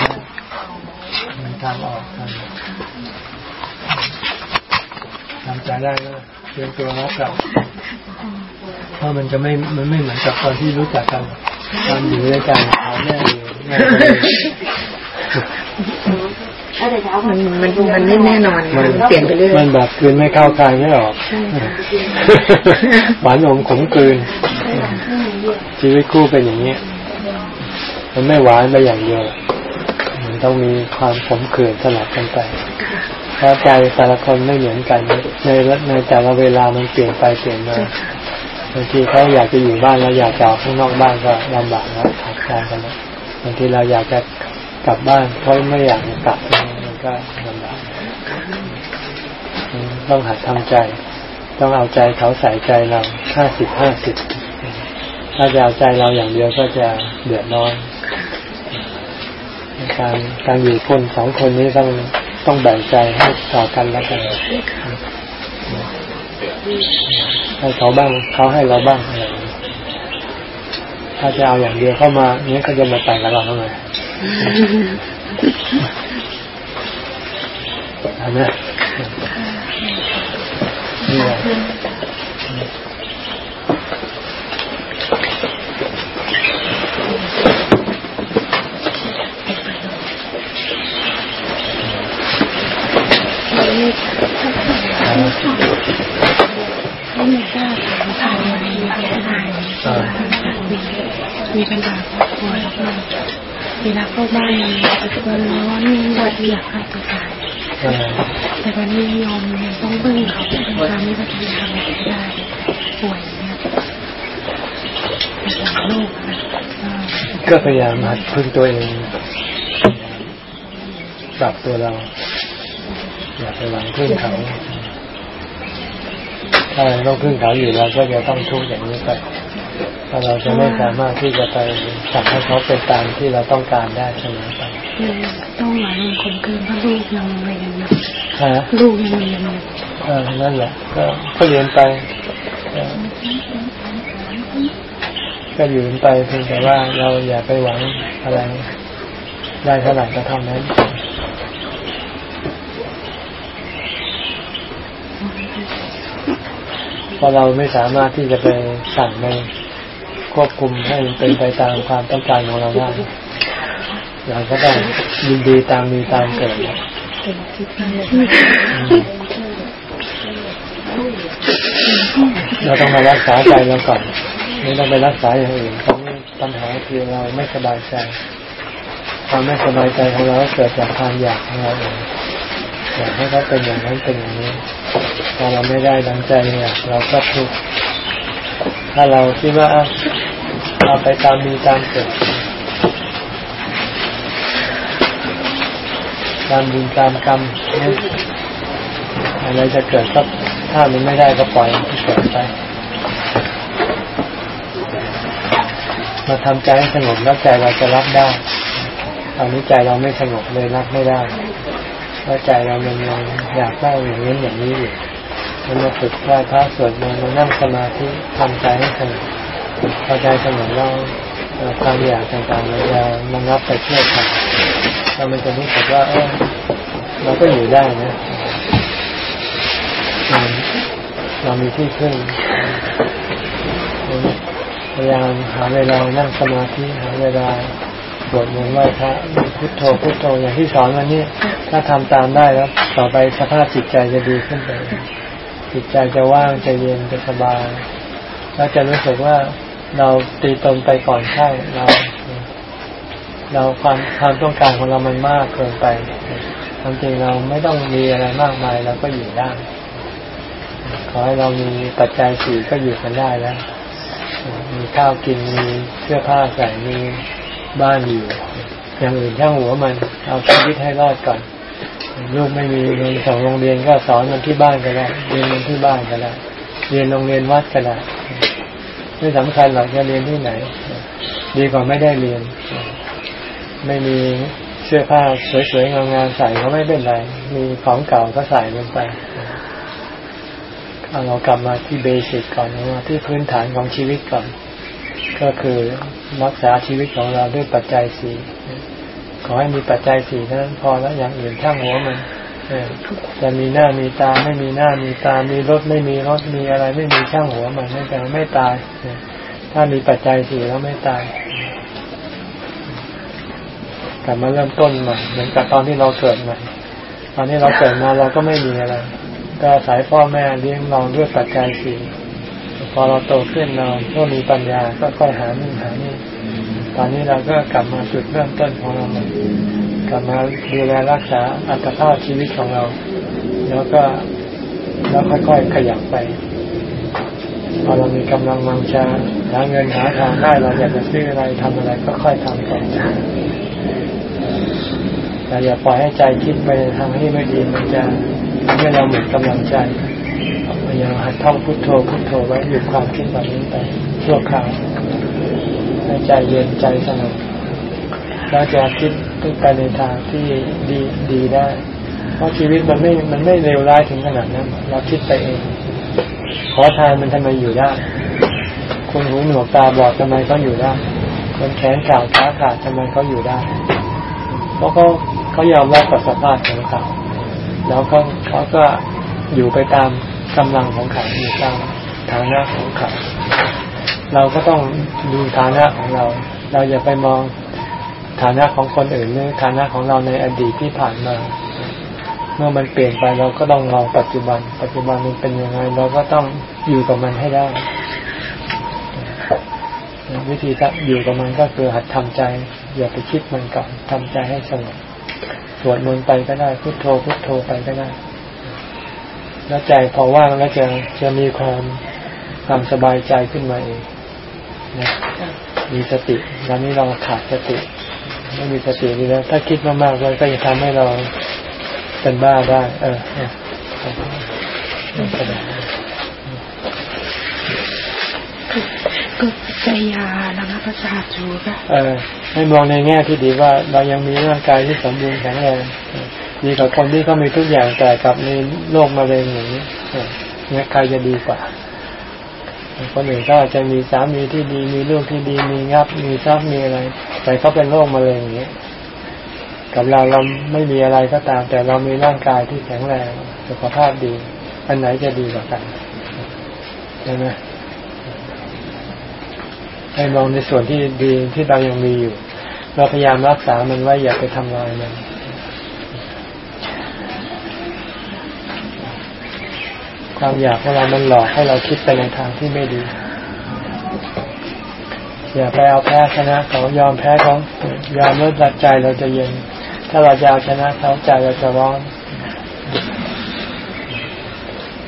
มาทางออกทางทำใจได้ก็เตรียมตัวรับกับเพราะมันจะไม่มันไม่เหมือนกับตอนที่รู้จักกันตอนอยู่ด้วยกันหาแม่อยู่แม่มันมันมันไม่แน่นอนมันเปลี่ยนไปเรื่อยมันแบบคืนไม่เข้าคายไม่ออกหวานอมขมกลืน ชีวิตคู่เป็นอย่างนี้มันไม่หวานไปอย่างเดียวมันต้องมีความขมขื่นสลับกันไป เพราะใจแต่ละคนไม่เหมือนกัน ในในแต่ละเวลามันเปลี่ยนไปเปลี่ยนมาบางทีเขาอยากจะอยู่บ้านแล้วอยากจะออกข้างนอกบ้านก็ลำบากแล้วขาดการกันแล้วบางทีเราอยากจะกลับบ้านเขาไม่อยากกลับมันก็ลำบากต้องหัดทำใจ ต้องเอาใจเขาใส่ใจเราห้าสิบห้าสิบถ้าจะเอาใจเราอย่างเดียวก็จะเดือดร้อนการการอยู่คนสองคนนี้ต้อง ต้องแบ่งใจให้ต่อกันแล้วกันให้เขาบ้าง เขาให้เราบ้างอะไรถ้าจะเอาอย่างเดียวเข้ามาเนี้ยก็จะมาแต่งกับเราทำไมเห็นไหมนี่แหละ มีปัญหาครอบครัวแล้วก็เวลาเข้าบ้านมันร้อนหวัดอยากฆ่าตัวตายแต่วันนี้ยอมต้องพึ่งเขาเป็นการไม่ปฏิบัติทำไม่ได้ป่วยเนี่ยเป็นหลังโรคนะก็พยายามหัดพึ่งตัวเองปรับตัวเรา อย่าไปหวังพึ่งเขา ถ้าต้องพึ่งเขาอยู่แล้วก็จะต้องทุกข์อย่างนี้ไปถ้าเราจะไม่สามารถที่จะไปสั่งให้เขาเป็นตามที่เราต้องการได้เสมอไปต้องหลายลงคมคืนเพราะลูกยังเรียนอยู่ลูกยังเรียนอยู่เออนั่นแหละก็ก็เรียนไปก็อยู่ไปเพียงแต่ว่าเราอย่าไปหวังอะไรได้เท่าไหร่ก็เท่านั้น เพราะเราไม่สามารถที่จะไปสั่งในควบคุมให้เป็นไปตามความต้องการของเราได้เราก็ต้องยินดีตามมีตามเกิดเราต้องมารักษาใจเราก่อนไม่ต้องไปรักษาอย่างอื่นเพราะปัญหาคือเราไม่สบายใจความไม่สบายใจของเราเกิดจากความอยากของเราเองอยากให้เขาเป็นอย่างนั้นเป็นอย่างนี้ พอเราไม่ได้ดังใจเนี่ย เราก็ทุกข์ถ้าเราคิดว่าเอาไปตามมีตามเกิดตามบุญตามกรรมอะไรจะเกิดก็ถ้ามันไม่ได้ก็ปล่อยมันเกิดไปมาทำใจให้สงบแล้วใจเราจะรับได้ตอนนี้ใจเราไม่สงบเลยรับไม่ได้เพราะใจเรายังอยากได้อย่างนี้อย่างนี้อยู่ มันมาฝึกไหว้พระสวดมนต์มานั่งสมาธิทำใจให้สงบพอใจสงบแล้วความอยากต่างๆเราจะมันรับไปเชื่อทางแล้วมันจะรู้สึกว่าเออเราก็อยู่ได้นะเรามีที่พึ่งพยายามหาเวลานั่งสมาธิหาเวลาสวดมนต์ไหว้พระพุทโธพุทโธอย่างที่สอนวันนี้ ถ้าทำตามได้แล้ว ต่อไปสภาพจิตใจจะดีขึ้นไป จิตใจจะว่างจะเย็นจะสบายแล้วจะรู้สึกว่าเราตีตนไปก่อนใช่เรา เราความความต้องการของเรามันมากเกินไปความจริงเราไม่ต้องมีอะไรมากมายเราก็อยู่ได้ขอให้เรามีปัจจัยสี่ก็อยู่กันได้แล้ว มีข้าวกินมีเสื้อผ้าใส่มีบ้านอยู่ อย่างอื่นช่างหัวมัน เอาชีวิตให้รอดก่อน ลูกไม่มีเงินส่งโรงเรียนก็สอนมันที่บ้านก็ได้เรียนมันที่บ้านก็ได้เรียนโรงเรียนวัดก็ได้ไม่สำคัญหรอกจะเรียนที่ไหน ดีกว่าไม่ได้เรียน ไม่มีเสื้อผ้าสวยๆงามๆใส่ก็ไม่เป็นไร มีของเก่าก็ใส่ลงไปเรากลับมาที่เบสิกก่อนนะที่พื้นฐานของชีวิตก่อน ก็คือรักษาชีวิตของเราด้วยปัจจัยสี่ ขอให้มีปัจจัยสี่นั้น พอแล้วอย่างอื่นช่างหัวมันจะมีหน้ามีตาไม่มีหน้ามีตามีรถไม่มีรถมีอะไร ไม่มีช่างหัวมันไม่แต่ไม่ตายถ้ามีปัจจัยสี่แล้วไม่ตายกลับมาเริ่มต้นใหม่เหมือนกับตอนที่เราเกิดใหม่ตอนที่เราเกิดมาเราก็ไม่มีอะไร ก็สายพ่อแม่เลี้ยงเราด้วยปัจจัยสี่พอเราโตขึ้นเราก็มีปัญญาก็ค่อยหานี่หานี่ ตอนนี้เราก็กลับมาจุดเริ่มต้นของเราใหม่กลับมาดูแลรักษาอัตภาพชีวิตของเรา แล้วก็แล้วค่อยๆขยับไปพอเรามีกำลังมังชาหาเงินหาทางได้เราอยากจะซื้ออะไรทำอะไรก็ค่อยทำไปแต่อย่าปล่อยให้ใจคิดไปทางที่ไม่ดีมันจะทำให้เราหมดกำลังใจพยายามหัดท่องพุทโธพุทโธไว้หยุดความคิดแบบนี้ไปชั่วคราว ให้ใจเย็นใจสงบเราจะคิดไปในทางที่ดีดีได้ เพราะชีวิตมันไม่ มันไม่เลวร้ายถึงขนาดนั้น เราคิดไปเอง ขอทานมันทำไมอยู่ได้ คนหูหนวกตาบอดทำไมเขาอยู่ได้ คนแขนขาดขาขาดทำไมเขาอยู่ได้ เพราะเขาเขายอมรับกับสภาพของเขา แล้วเขาเขาก็อยู่ไปตามกำลังของเขาอยู่ตามฐานะของเขา เราก็ต้องดูฐานะของเรา เราอย่าไปมองฐานะของคนอื่นหรือฐานะของเราในอดีตที่ผ่านมา เมื่อมันเปลี่ยนไปเราก็ต้องมองปัจจุบัน ปัจจุบันมันเป็นยังไง เราก็ต้องอยู่กับมันให้ได้ วิธีอยู่กับมันก็คือหัดทำใจ อย่าไปคิดมันก่อนทำใจให้สงบสวดมนต์ไปก็ได้พุทโธพุทโธไปก็ได้ แล้วใจพอว่างแล้วจะจะมีความความสบายใจขึ้นมาเอง นะมีสติตอนนี้เราขาดสติ ไม่มีสตินี่แล้ว ถ้าคิดมากๆเลยก็จะทำให้เราเป็นบ้าได้เออก็ใจยาแล้วนะประสาทจูก็เออให้มองในแง่ที่ดีว่าเรายังมีร่างกายที่สมบูรณ์แข็งแรงดีกว่าคนที่เขามีทุกอย่างแต่กับในโรคมะเร็งอย่างนี้เนี่ยใครจะดีกว่า คนอื่นก็อาจจะมีสามีที่ดีมีลูกที่ดีมีงับ มีทรัพย์มีอะไร แต่เขาเป็นโรคมะเร็งอย่างนี้กับเราเราไม่มีอะไรก็ตาม แต่เรามีร่างกายที่แข็งแรงสุขภาพดี อันไหนจะดีกว่ากันใช่ไหมให้มองในส่วนที่ดีที่เรายังมีอยู่ เราพยายามรักษามันไว้อย่าไปทำลายมัน ความอยากของเรามันหลอกให้เราคิดไปในทางที่ไม่ดีอย่าไปเอาแพ้ชนะเขายอมแพ้เขายอมลดใจเราจะเย็น ถ้าเราจะเอาชนะเขาใจเราจะร้อน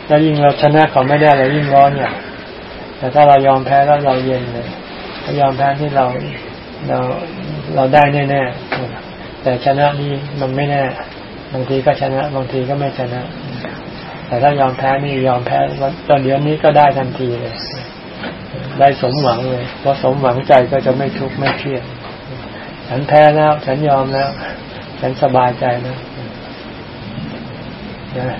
แล้วยิ่งเราชนะเขาไม่ได้เรายิ่งร้อนเนี่ยแต่ถ้าเรายอมแพ้แล้วเราเย็นเลยถ้ายอมแพ้ที่เราเราเราได้แน่ๆแต่ชนะนี่มันไม่แน่ บางทีก็ชนะ บางทีก็ไม่ชนะ แต่ถ้ายอมแพ้นี่ยอมแพ้ตอนเดี๋ยวนี้ก็ได้ทันทีเลย ได้สมหวังเลยพอสมหวังใจก็จะไม่ทุกข์ไม่เครียดฉันแพ้แล้ว ฉันยอมแล้ว ฉันสบายใจแล้วนะ